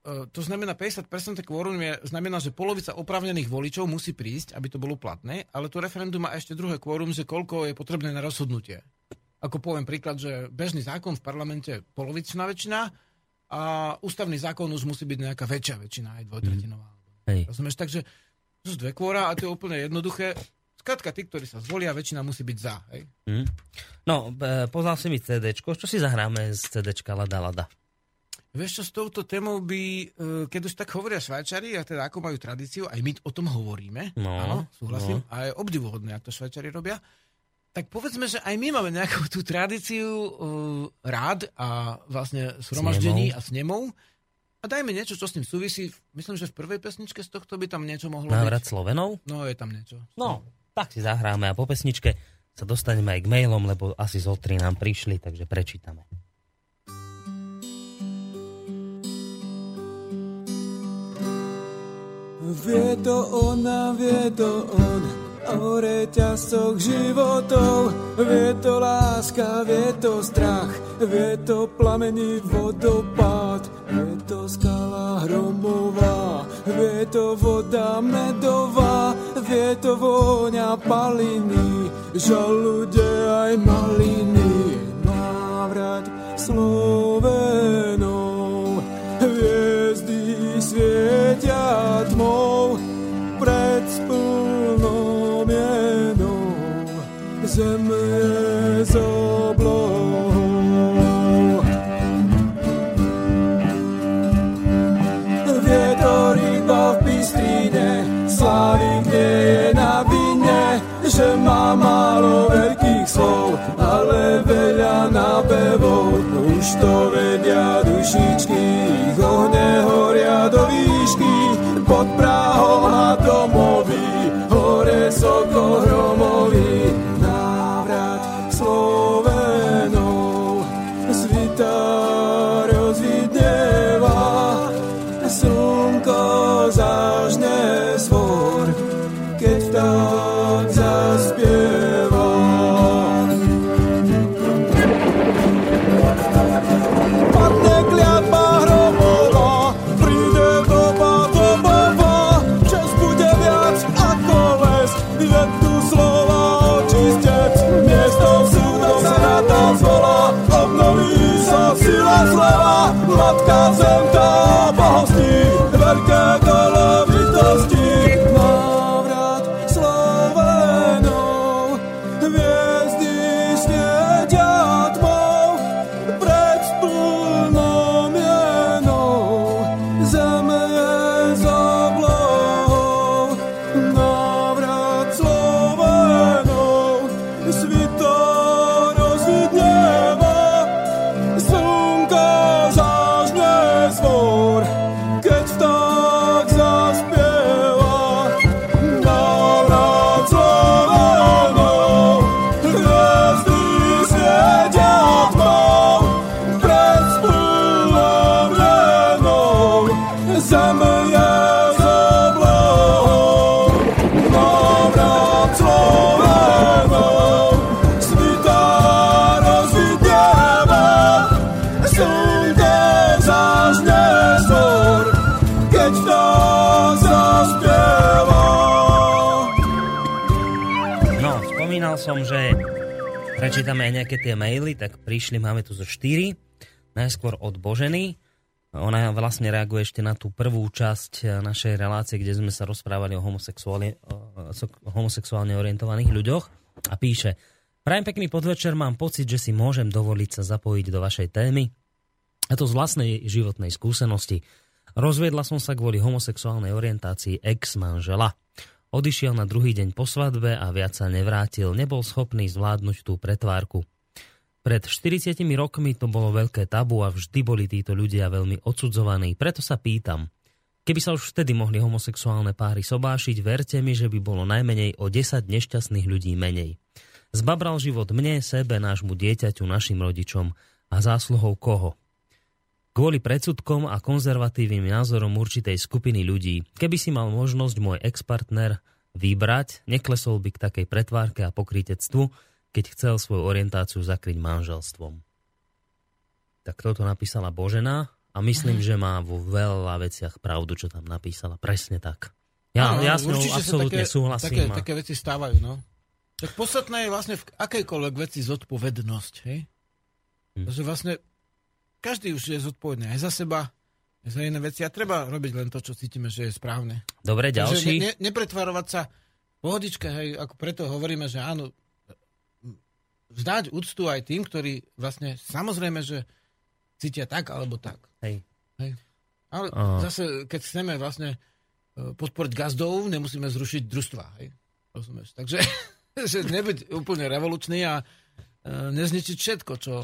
Uh, to znamená 50% kvórum je, znamená, že polovica oprávnených voličov musí prísť, aby to bolo platné, ale to referendum má ešte druhé kvórum, že koľko je potrebné na rozhodnutie. Ako poviem príklad, že bežný zákon v parlamente je polovičná väčšina a ústavný zákon už musí byť nejaká väčšia väčšina, aj dvojtretinová. Hej. Rozumieš? Takže sú dve kvóra a to je úplne jednoduché. Skrátka, tí, ktorí sa zvolia, väčšina musí byť za. Hej? Hm? No, e, pozval si mi CDčko, čo si zahráme z CDčka Lada Lada? Vieš čo, s touto témou by, e, keď už tak hovoria Švajčari, a teda ako majú tradíciu, aj my o tom hovoríme, No, áno, súhlasím, no. a je obdivuhodné, ako to Švajčari robia, tak povedzme, že aj my máme nejakú tú tradíciu uh, rád a vlastne zhromaždení a snemov. A dajme niečo, čo s tým súvisí. Myslím, že v prvej pesničke z tohto by tam niečo mohlo Návrat byť. Slovenov? No, je tam niečo. No, tak si zahráme a po pesničke sa dostaneme aj k mailom, lebo asi zo tri nám prišli, takže prečítame. Vie to ona, vie to on o reťazcoch životov. Vie to láska, vie to strach, vie to plamení vodopád. Vie to skala hromová, vie to voda medová, vie to vôňa paliny, žalude aj maliny. Návrat Slovenov, bez obloh. Vietor iba v Bystrine slaví, kde je na vine, že má málo veľkých slov, ale veľa nábevov. Už to vedia dušičky, ohne horia do výšky, pod Prahom a prečítame aj nejaké tie maily, tak prišli, máme tu zo 4. Najskôr od Boženy. Ona vlastne reaguje ešte na tú prvú časť našej relácie, kde sme sa rozprávali o o homosexuálne orientovaných ľuďoch a píše Prajem pekný podvečer, mám pocit, že si môžem dovoliť sa zapojiť do vašej témy a to z vlastnej životnej skúsenosti. Rozviedla som sa kvôli homosexuálnej orientácii ex-manžela. Odišiel na druhý deň po svadbe a viac sa nevrátil, nebol schopný zvládnuť tú pretvárku. Pred 40 rokmi to bolo veľké tabu a vždy boli títo ľudia veľmi odsudzovaní, preto sa pýtam, keby sa už vtedy mohli homosexuálne páry sobášiť, verte mi, že by bolo najmenej o 10 nešťastných ľudí menej. Zbabral život mne, sebe, nášmu dieťaťu, našim rodičom a zásluhou koho? Kvôli predsudkom a konzervatívnym názorom určitej skupiny ľudí, keby si mal možnosť môj ex-partner vybrať, neklesol by k takej pretvárke a pokrytectvu, keď chcel svoju orientáciu zakryť manželstvom. Tak toto napísala Božena a myslím, že má vo veľa veciach pravdu, čo tam napísala. Presne tak. Ja, Áno, ja s ňou absolútne také, súhlasím. Také, a- také veci stávajú, no. Tak podstatné je vlastne v akejkoľvek veci zodpovednosť, hej? Hm. Že vlastne každý už je zodpovedný aj za seba, aj za iné veci a treba robiť len to, čo cítime, že je správne. Dobre, Takže ďalší. ne, ne, nepretvarovať sa pohodičke, hej, ako preto hovoríme, že áno, vzdať úctu aj tým, ktorí vlastne samozrejme, že cítia tak alebo tak. Hej. Hej. Ale Aha. zase, keď chceme vlastne e, podporiť gazdov, nemusíme zrušiť družstva. Hej? Rozumieš? Takže *laughs* že nebyť úplne revolučný a e, nezničiť všetko, čo...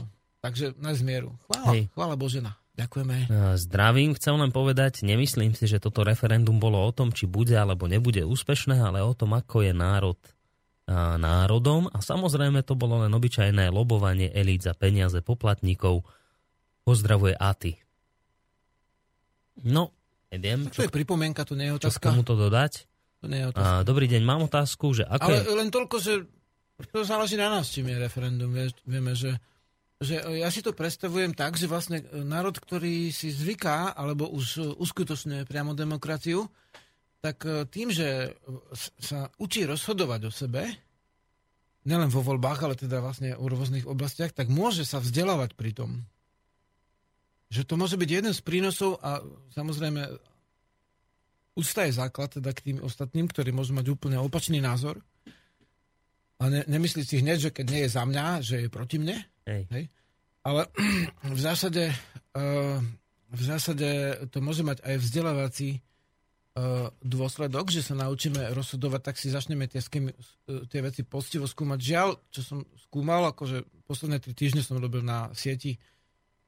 Takže na zmieru. Chvála, Hej. chvála Božena. Ďakujeme. E, Zdravím, chcem len povedať, nemyslím si, že toto referendum bolo o tom, či bude alebo nebude úspešné, ale o tom, ako je národ a, národom a samozrejme to bolo len obyčajné lobovanie elít za peniaze poplatníkov. Pozdravuje Aty. No, neviem, To čo, je pripomienka, to nie je čo k otázka. tomuto dodať. To nie je otázka. A, dobrý deň, mám otázku, že ako Ale je... len toľko, že to záleží na nás, čím je referendum. Vieme, že, že ja si to predstavujem tak, že vlastne národ, ktorý si zvyká, alebo už uskutočňuje priamo demokraciu, tak e, tým, že sa učí rozhodovať o sebe, nielen vo voľbách, ale teda vlastne v rôznych oblastiach, tak môže sa vzdelávať pri tom. Že to môže byť jeden z prínosov a samozrejme úcta je základ teda k tým ostatným, ktorí môžu mať úplne opačný názor. A ne, nemyslí si hneď, že keď nie je za mňa, že je proti mne. Hej. Hej? Ale *clears throat* v zásade, eh, v zásade to môže mať aj vzdelávací dôsledok, že sa naučíme rozhodovať, tak si začneme tie, skemy, tie veci poctivo skúmať. Žiaľ, čo som skúmal, akože posledné tri týždne som robil na sieti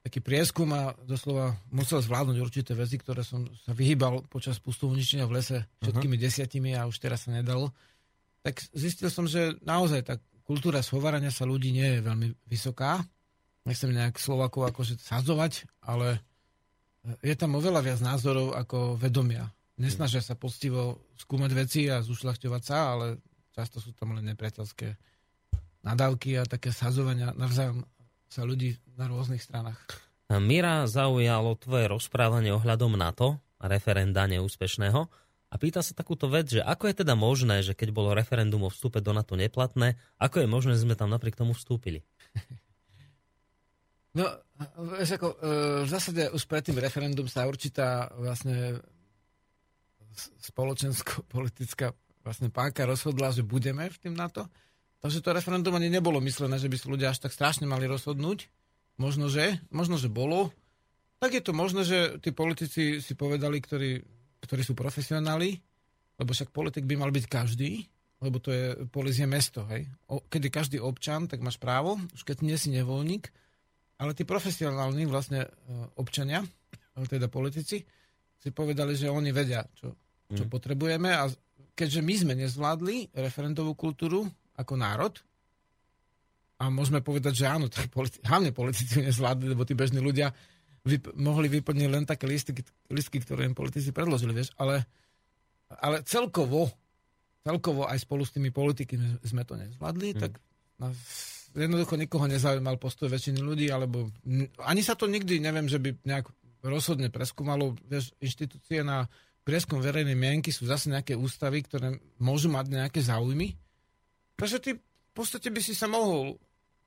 taký prieskum a doslova musel zvládnuť určité veci, ktoré som sa vyhýbal počas pustovničenia v lese všetkými uh-huh. desiatimi a už teraz sa nedalo. Tak zistil som, že naozaj tá kultúra schovárania sa ľudí nie je veľmi vysoká. Nechcem nejak Slovakov akože sadzovať, ale je tam oveľa viac názorov ako vedomia. Nesnažia sa poctivo skúmať veci a zušľachťovať sa, ale často sú tam len nepriateľské nadávky a také sazovania navzájom sa ľudí na rôznych stranách. Mira zaujalo tvoje rozprávanie ohľadom NATO, referenda neúspešného, a pýta sa takúto vec, že ako je teda možné, že keď bolo referendum o vstupe do NATO neplatné, ako je možné, že sme tam napriek tomu vstúpili? No, vieš, ako, e, v zásade už pred tým referendum sa určitá vlastne spoločensko-politická vlastne páka rozhodla, že budeme v tým NATO. Takže to referendum ani nebolo myslené, že by si ľudia až tak strašne mali rozhodnúť. Možno, že, možno, že bolo. Tak je to možné, že tí politici si povedali, ktorí, ktorí sú profesionáli, lebo však politik by mal byť každý, lebo to je polizie mesto, hej. O, keď je každý občan, tak máš právo, už keď nie si nevoľník, ale tí profesionálni vlastne e, občania, teda politici, si povedali, že oni vedia, čo, čo mm. potrebujeme a keďže my sme nezvládli referendovú kultúru ako národ, a môžeme povedať, že áno, tak politi- hlavne politici nezvládli, lebo tí bežní ľudia vyp- mohli vyplniť len také listky, listky, ktoré im politici predložili, vieš, ale, ale celkovo, celkovo aj spolu s tými politikmi sme to nezvládli, mm. tak nás jednoducho nikoho nezaujímal postoj väčšiny ľudí, alebo ani sa to nikdy, neviem, že by nejak rozhodne preskúmalo, vieš, inštitúcie na prieskum verejnej mienky sú zase nejaké ústavy, ktoré môžu mať nejaké záujmy. Takže ty v podstate by si sa mohol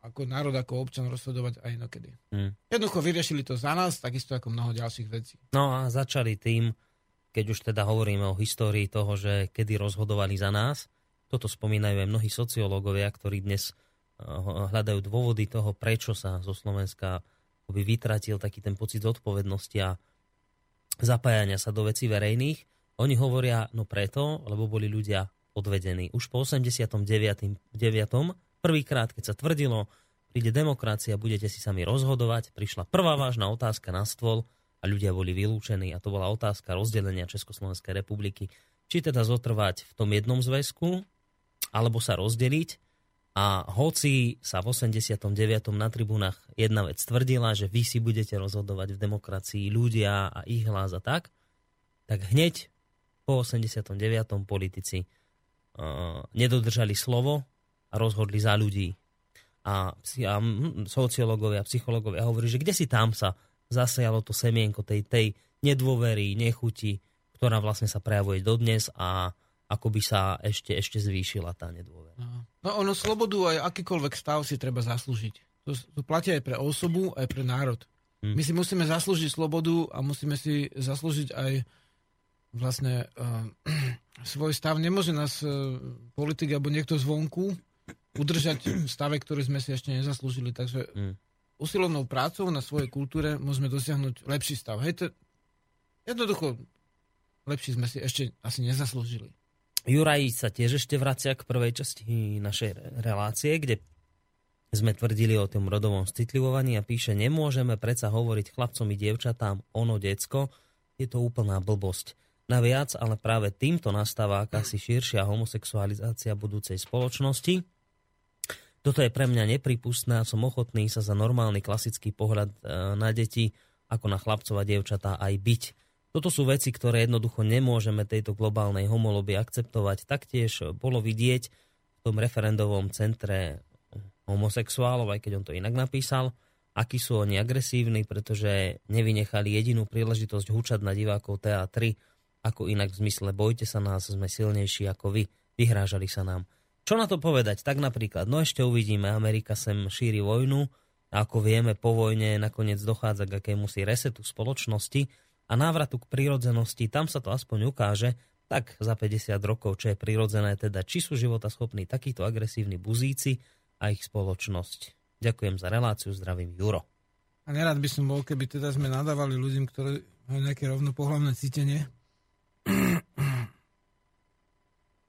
ako národ, ako občan rozhodovať aj inokedy. Hmm. Jednoducho vyriešili to za nás, takisto ako mnoho ďalších vecí. No a začali tým, keď už teda hovoríme o histórii toho, že kedy rozhodovali za nás, toto spomínajú aj mnohí sociológovia, ktorí dnes hľadajú dôvody toho, prečo sa zo Slovenska by vytratil taký ten pocit zodpovednosti a zapájania sa do vecí verejných. Oni hovoria, no preto, lebo boli ľudia odvedení. Už po 89. 9. prvýkrát, keď sa tvrdilo, príde demokracia, budete si sami rozhodovať, prišla prvá vážna otázka na stôl a ľudia boli vylúčení a to bola otázka rozdelenia Československej republiky. Či teda zotrvať v tom jednom zväzku, alebo sa rozdeliť a hoci sa v 89. na tribúnach jedna vec tvrdila, že vy si budete rozhodovať v demokracii ľudia a ich hlas a tak, tak hneď po 89. politici uh, nedodržali slovo a rozhodli za ľudí. A, a sociológovia, psychológovia hovorí, že kde si tam sa zasejalo to semienko tej, tej nedôvery, nechuti, ktorá vlastne sa prejavuje dodnes a ako by sa ešte, ešte zvýšila tá nedôvera. No. no ono, slobodu aj akýkoľvek stav si treba zaslúžiť. To, to platí aj pre osobu, aj pre národ. Hmm. My si musíme zaslúžiť slobodu a musíme si zaslúžiť aj vlastne uh, *clears throat* svoj stav. Nemôže nás uh, politik alebo niekto zvonku udržať v stave, ktorý sme si ešte nezaslúžili. Takže hmm. usilovnou prácou na svojej kultúre môžeme dosiahnuť lepší stav. Hej, to jednoducho lepší sme si ešte asi nezaslúžili. Juraj sa tiež ešte vracia k prvej časti našej relácie, kde sme tvrdili o tom rodovom citlivovaní a píše, nemôžeme predsa hovoriť chlapcom i dievčatám ono decko, je to úplná blbosť. Naviac, ale práve týmto nastáva akási širšia homosexualizácia budúcej spoločnosti. Toto je pre mňa nepripustné a som ochotný sa za normálny klasický pohľad e, na deti ako na chlapcov a dievčatá aj byť. Toto sú veci, ktoré jednoducho nemôžeme tejto globálnej homoloby akceptovať. Taktiež bolo vidieť v tom referendovom centre homosexuálov, aj keď on to inak napísal, akí sú oni agresívni, pretože nevynechali jedinú príležitosť hučať na divákov TA3, ako inak v zmysle bojte sa nás, sme silnejší ako vy, vyhrážali sa nám. Čo na to povedať? Tak napríklad, no ešte uvidíme, Amerika sem šíri vojnu, a ako vieme, po vojne nakoniec dochádza k akémusi resetu spoločnosti, a návratu k prírodzenosti, tam sa to aspoň ukáže, tak za 50 rokov, čo je prirodzené, teda či sú života schopní takíto agresívni buzíci a ich spoločnosť. Ďakujem za reláciu, zdravím Juro. A nerad by som bol, keby teda sme nadávali ľuďom, ktorí majú nejaké rovnopohľavné cítenie.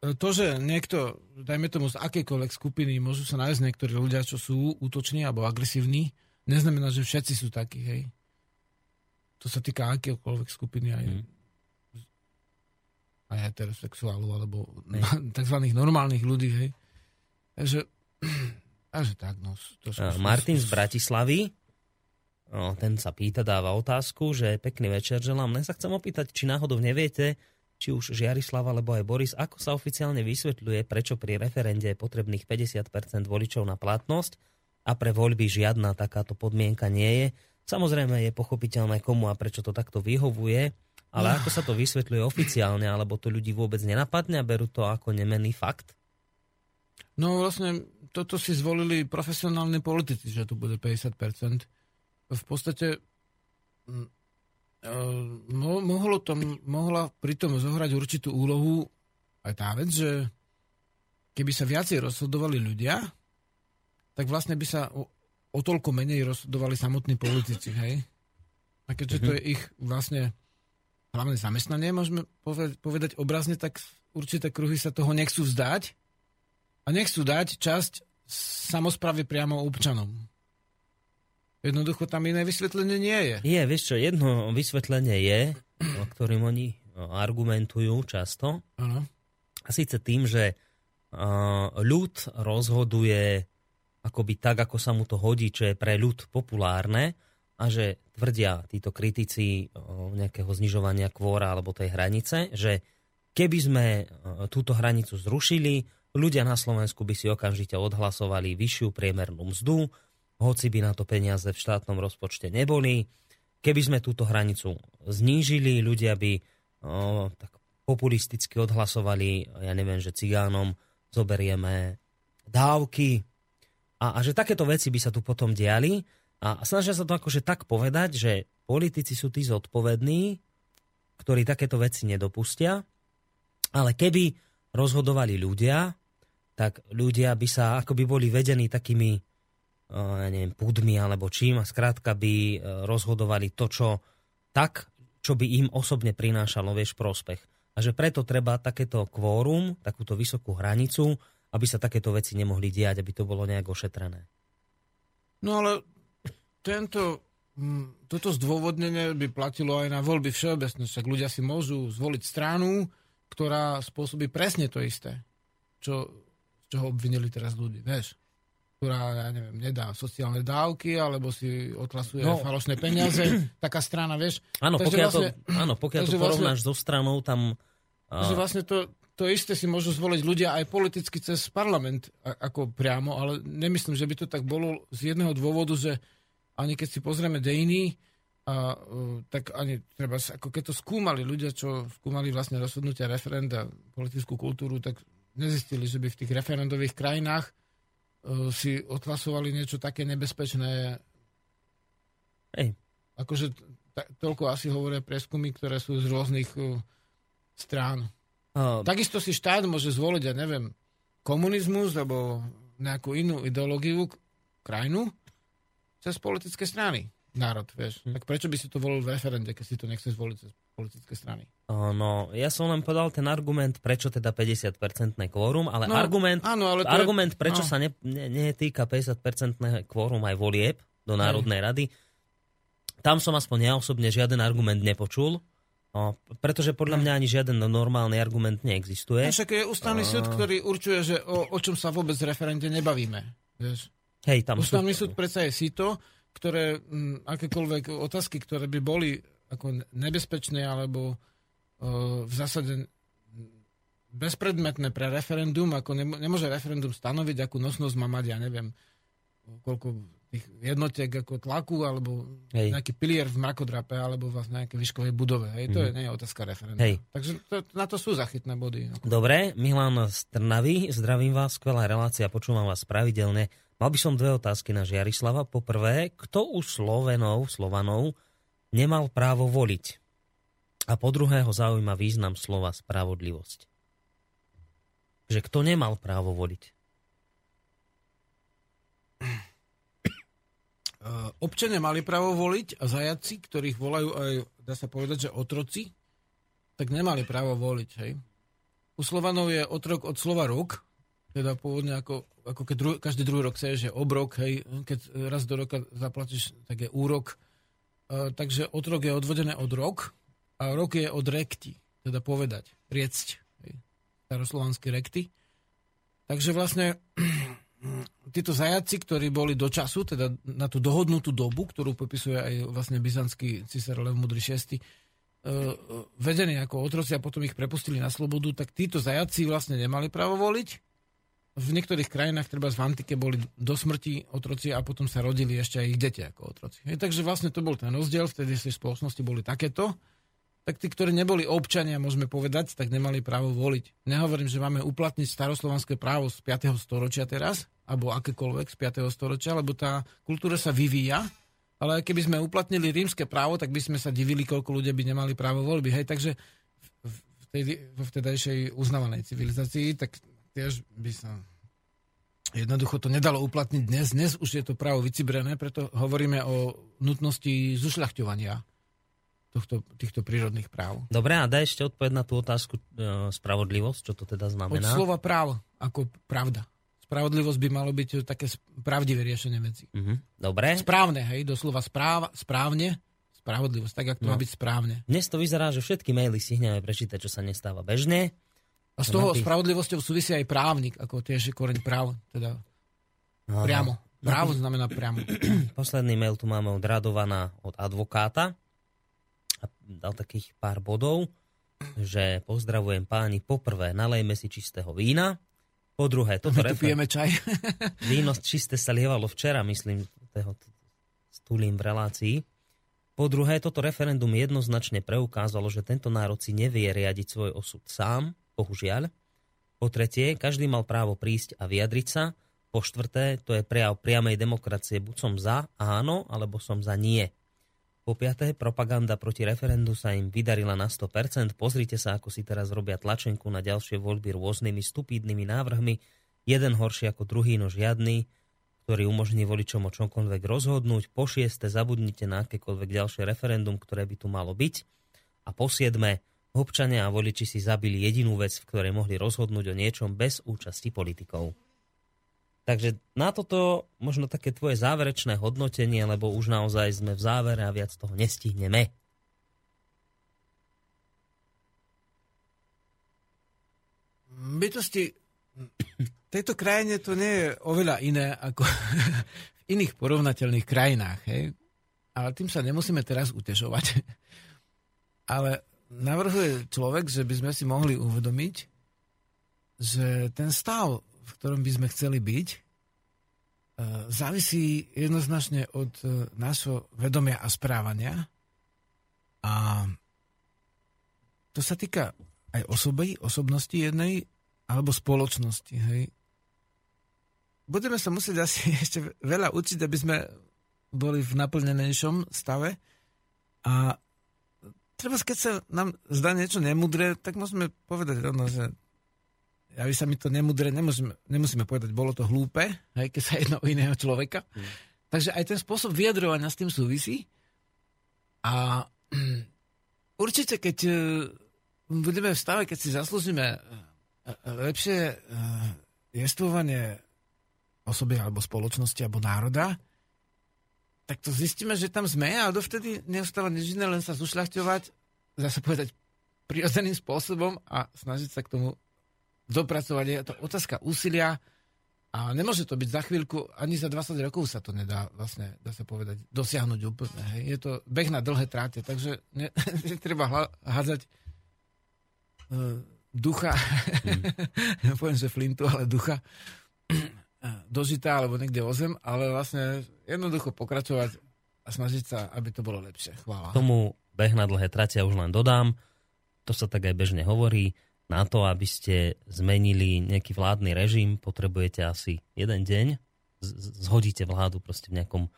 To, že niekto, dajme tomu z akejkoľvek skupiny, môžu sa nájsť niektorí ľudia, čo sú útoční alebo agresívni, neznamená, že všetci sú takí, hej. To sa týka akékoľvek skupiny, aj, mm. aj heterosexuálov, alebo *laughs* tzv. normálnych ľudí, hej. Takže, *clears throat* takže tak, no. To sú, Martin z Bratislavy, no, ten sa pýta, dáva otázku, že pekný večer želám. Len sa chcem opýtať, či náhodou neviete, či už Žiarislav alebo aj Boris, ako sa oficiálne vysvetľuje, prečo pri referende je potrebných 50% voličov na platnosť a pre voľby žiadna takáto podmienka nie je. Samozrejme je pochopiteľné, komu a prečo to takto vyhovuje, ale ako sa to vysvetľuje oficiálne, alebo to ľudí vôbec nenapadne a berú to ako nemenný fakt? No vlastne toto si zvolili profesionálni politici, že tu bude 50%. V podstate mohlo tom, mohla pritom zohrať určitú úlohu aj tá vec, že keby sa viacej rozhodovali ľudia, tak vlastne by sa o, o toľko menej rozhodovali samotní politici, hej? A keďže to mhm. je ich vlastne hlavné zamestnanie, môžeme povedať, povedať obrazne, tak určité kruhy sa toho nechcú vzdať a nechcú dať časť samozprávy priamo občanom. Jednoducho tam iné vysvetlenie nie je. Je, vieš čo, jedno vysvetlenie je, o ktorým oni argumentujú často. Ano. A síce tým, že ľud rozhoduje akoby tak, ako sa mu to hodí, čo je pre ľud populárne a že tvrdia títo kritici nejakého znižovania kvóra alebo tej hranice, že keby sme túto hranicu zrušili, ľudia na Slovensku by si okamžite odhlasovali vyššiu priemernú mzdu, hoci by na to peniaze v štátnom rozpočte neboli. Keby sme túto hranicu znížili, ľudia by o, tak populisticky odhlasovali, ja neviem, že cigánom zoberieme dávky a, a že takéto veci by sa tu potom diali a snažia sa to akože tak povedať, že politici sú tí zodpovední, ktorí takéto veci nedopustia, ale keby rozhodovali ľudia, tak ľudia by sa akoby boli vedení takými ja neviem, púdmi alebo čím a skrátka by e, rozhodovali to, čo tak, čo by im osobne prinášalo, vieš, prospech. A že preto treba takéto kvórum, takúto vysokú hranicu, aby sa takéto veci nemohli diať, aby to bolo nejak ošetrené. No ale tento, toto zdôvodnenie by platilo aj na voľby všeobecne. Však ľudia si môžu zvoliť stranu, ktorá spôsobí presne to isté, čo, z čoho obvinili teraz ľudí. Vieš? Ktorá, ja neviem, nedá sociálne dávky, alebo si odhlasuje no. falošné peniaze, *clears throat* taká strana, vieš. Áno, pokiaľ, vlastne, to, áno, pokiaľ to vlastne- porovnáš vlastne, so stranou, tam... A... Že vlastne to, to isté si môžu zvoliť ľudia aj politicky cez parlament, ako priamo, ale nemyslím, že by to tak bolo z jedného dôvodu, že ani keď si pozrieme dejiny, a, uh, tak ani treba, ako keď to skúmali ľudia, čo skúmali vlastne rozhodnutia referenda, politickú kultúru, tak nezistili, že by v tých referendových krajinách si odhlasovali niečo také nebezpečné. Hej. Akože toľko asi hovoria preskumy, ktoré sú z rôznych uh, strán. Uh, Takisto si štát môže zvoliť, ja neviem, komunizmus alebo nejakú inú ideológiu, krajinu, cez politické strany národ, vieš. Hm. Tak prečo by si to volil v referende, keď si to nechce zvoliť cez politické strany? No, ja som len povedal ten argument, prečo teda 50-percentné kvórum, ale, no, argument, áno, ale argument, je, prečo no. sa ne, ne, netýka 50-percentné kvórum aj volieb do Národnej Hej. rady, tam som aspoň ja osobne žiaden argument nepočul, o, pretože podľa mňa ani žiaden normálny argument neexistuje. No, však je ústavný súd, ktorý určuje, že o, o čom sa vôbec v referende nebavíme. Vieš? Hej, tam ústavný sú... súd predsa je to, ktoré, m, akékoľvek otázky, ktoré by boli ako nebezpečné alebo uh, v zásade bezpredmetné pre referendum, ako ne, nemôže referendum stanoviť, akú nosnosť má mať, ja neviem, koľko tých jednotiek ako tlaku, alebo Hej. nejaký pilier v mrakodrape, alebo v nejakej výškovej budove. Hej, to mm. je, nie je otázka referenda. Hej. Takže to, na to sú zachytné body. No. Dobre, Milan z Trnavy, zdravím vás, skvelá relácia, počúvam vás pravidelne. Mal by som dve otázky na Žiarislava. Poprvé, kto u Slovenov, Slovanov nemal právo voliť? A po druhé ho zaujíma význam slova spravodlivosť. Že kto nemal právo voliť? Občania mali právo voliť a zajaci, ktorých volajú aj, dá sa povedať, že otroci, tak nemali právo voliť, hej? u Slovanov je otrok od slova rok, teda pôvodne ako, ako keď dru, každý druhý rok sa je, že obrok, hej, keď raz do roka zaplatíš, tak je úrok. E, takže otrok je odvodené od rok a rok je od rekti, teda povedať, riecť, staroslovanské rekty. Takže vlastne *clears throat* títo zajaci, ktorí boli do času, teda na tú dohodnutú dobu, ktorú popisuje aj vlastne byzantský císar Lev Mudrý VI, E, vedení ako otroci a potom ich prepustili na slobodu, tak títo zajaci vlastne nemali právo voliť. V niektorých krajinách, treba v antike, boli do smrti otroci a potom sa rodili ešte aj ich deti ako otroci. Hej, takže vlastne to bol ten rozdiel, vtedy si spoločnosti boli takéto. Tak tí, ktorí neboli občania, môžeme povedať, tak nemali právo voliť. Nehovorím, že máme uplatniť staroslovanské právo z 5. storočia teraz, alebo akékoľvek z 5. storočia, lebo tá kultúra sa vyvíja ale keby sme uplatnili rímske právo, tak by sme sa divili, koľko ľudia by nemali právo voľby. Hej, takže v, tej, v vtedajšej uznávanej civilizácii, tak tiež by sa jednoducho to nedalo uplatniť dnes. Dnes už je to právo vycibrené, preto hovoríme o nutnosti zušľachťovania tohto, týchto prírodných práv. Dobre, a daj ešte odpoveď na tú otázku e, spravodlivosť, čo to teda znamená? Od slova práv, ako pravda spravodlivosť by malo byť také pravdivé riešenie veci. Mm-hmm. Dobre. Správne, hej, doslova správa, správne, spravodlivosť, tak, ako to no. má byť správne. Dnes to vyzerá, že všetky maily si hneď prečítať, čo sa nestáva bežne. A z toho spravodlivosťou súvisí aj právnik, ako tiež koreň práv, teda Aha. priamo. Právo znamená priamo. *clears throat* Posledný mail tu máme od Radovana, od advokáta. A dal takých pár bodov, že pozdravujem páni, poprvé nalejme si čistého vína, po druhé, toto tu pijeme čaj. *laughs* *laughs* Víno čisté sa lievalo včera, myslím, toho stúlim v relácii. Po druhé, toto referendum jednoznačne preukázalo, že tento národ si nevie riadiť svoj osud sám, bohužiaľ. Po tretie, každý mal právo prísť a vyjadriť sa. Po štvrté, to je prejav priamej demokracie, buď som za áno, alebo som za nie. Po piaté, propaganda proti referendu sa im vydarila na 100%. Pozrite sa, ako si teraz robia tlačenku na ďalšie voľby rôznymi stupidnými návrhmi. Jeden horší ako druhý, no žiadny, ktorý umožní voličom o čomkoľvek rozhodnúť. Po šieste, zabudnite na akékoľvek ďalšie referendum, ktoré by tu malo byť. A po siedme, občania a voliči si zabili jedinú vec, v ktorej mohli rozhodnúť o niečom bez účasti politikov. Takže na toto možno také tvoje záverečné hodnotenie, lebo už naozaj sme v závere a viac toho nestihneme. Bytosti v tejto krajine to nie je oveľa iné ako *laughs* v iných porovnateľných krajinách. Hej? Ale tým sa nemusíme teraz utešovať. *laughs* Ale navrhuje človek, že by sme si mohli uvedomiť, že ten stav v ktorom by sme chceli byť, e, závisí jednoznačne od e, nášho vedomia a správania. A to sa týka aj osoby, osobnosti jednej alebo spoločnosti. Hej. Budeme sa musieť asi *laughs* ešte veľa učiť, aby sme boli v naplnenejšom stave. A treba, keď sa nám zdá niečo nemudré, tak môžeme povedať rovno, že aby sa mi to nemudre, nemusíme, nemusíme povedať, bolo to hlúpe, aj keď sa jedno iného človeka. Hmm. Takže aj ten spôsob vyjadrovania s tým súvisí. A *clears throat* určite, keď e, budeme v stave, keď si zaslúžime e, lepšie e, jestvovanie osoby alebo spoločnosti alebo národa, tak to zistíme, že tam sme a dovtedy neostáva nič iné, len sa zušľachťovať, zase povedať prirodzeným spôsobom a snažiť sa k tomu dopracovať. Je to otázka úsilia a nemôže to byť za chvíľku, ani za 20 rokov sa to nedá vlastne, dá sa povedať, dosiahnuť úplne. Hej. Je to beh na dlhé tráte, takže ne, *laughs* treba hádzať uh, ducha, *laughs* mm. poviem, že flintu, ale ducha dožitá alebo niekde o zem, ale vlastne jednoducho pokračovať a snažiť sa, aby to bolo lepšie. Chvála. Tomu beh na dlhé trate ja už len dodám, to sa tak aj bežne hovorí, na to, aby ste zmenili nejaký vládny režim, potrebujete asi jeden deň, zhodíte vládu proste v nejakom,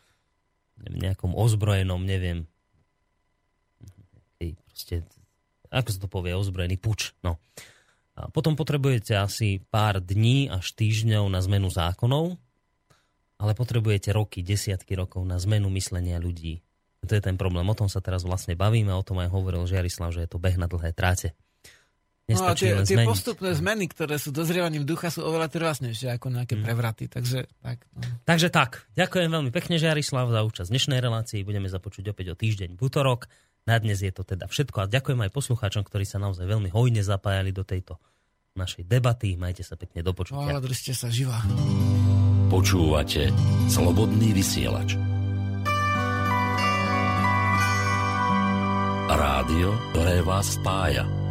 nejakom ozbrojenom, neviem, proste, ako sa to povie, ozbrojený puč. No. A potom potrebujete asi pár dní až týždňov na zmenu zákonov, ale potrebujete roky, desiatky rokov na zmenu myslenia ľudí. To je ten problém. O tom sa teraz vlastne bavíme, o tom aj hovoril Žiarislav, že je to beh na dlhé tráte. No a tie, tie postupné zmeny, ktoré sú dozrievaním ducha, sú oveľa trvásnejšie ako nejaké prevraty. Takže tak. No. Takže tak, ďakujem veľmi pekne, Žiarislav, za účasť v dnešnej relácii. Budeme sa počuť opäť o týždeň v útorok. Na dnes je to teda všetko a ďakujem aj poslucháčom, ktorí sa naozaj veľmi hojne zapájali do tejto našej debaty. Majte sa pekne do No, počutia. ale držte sa živá. Počúvate Slobodný vysielač. Rádio, ktoré vás spája.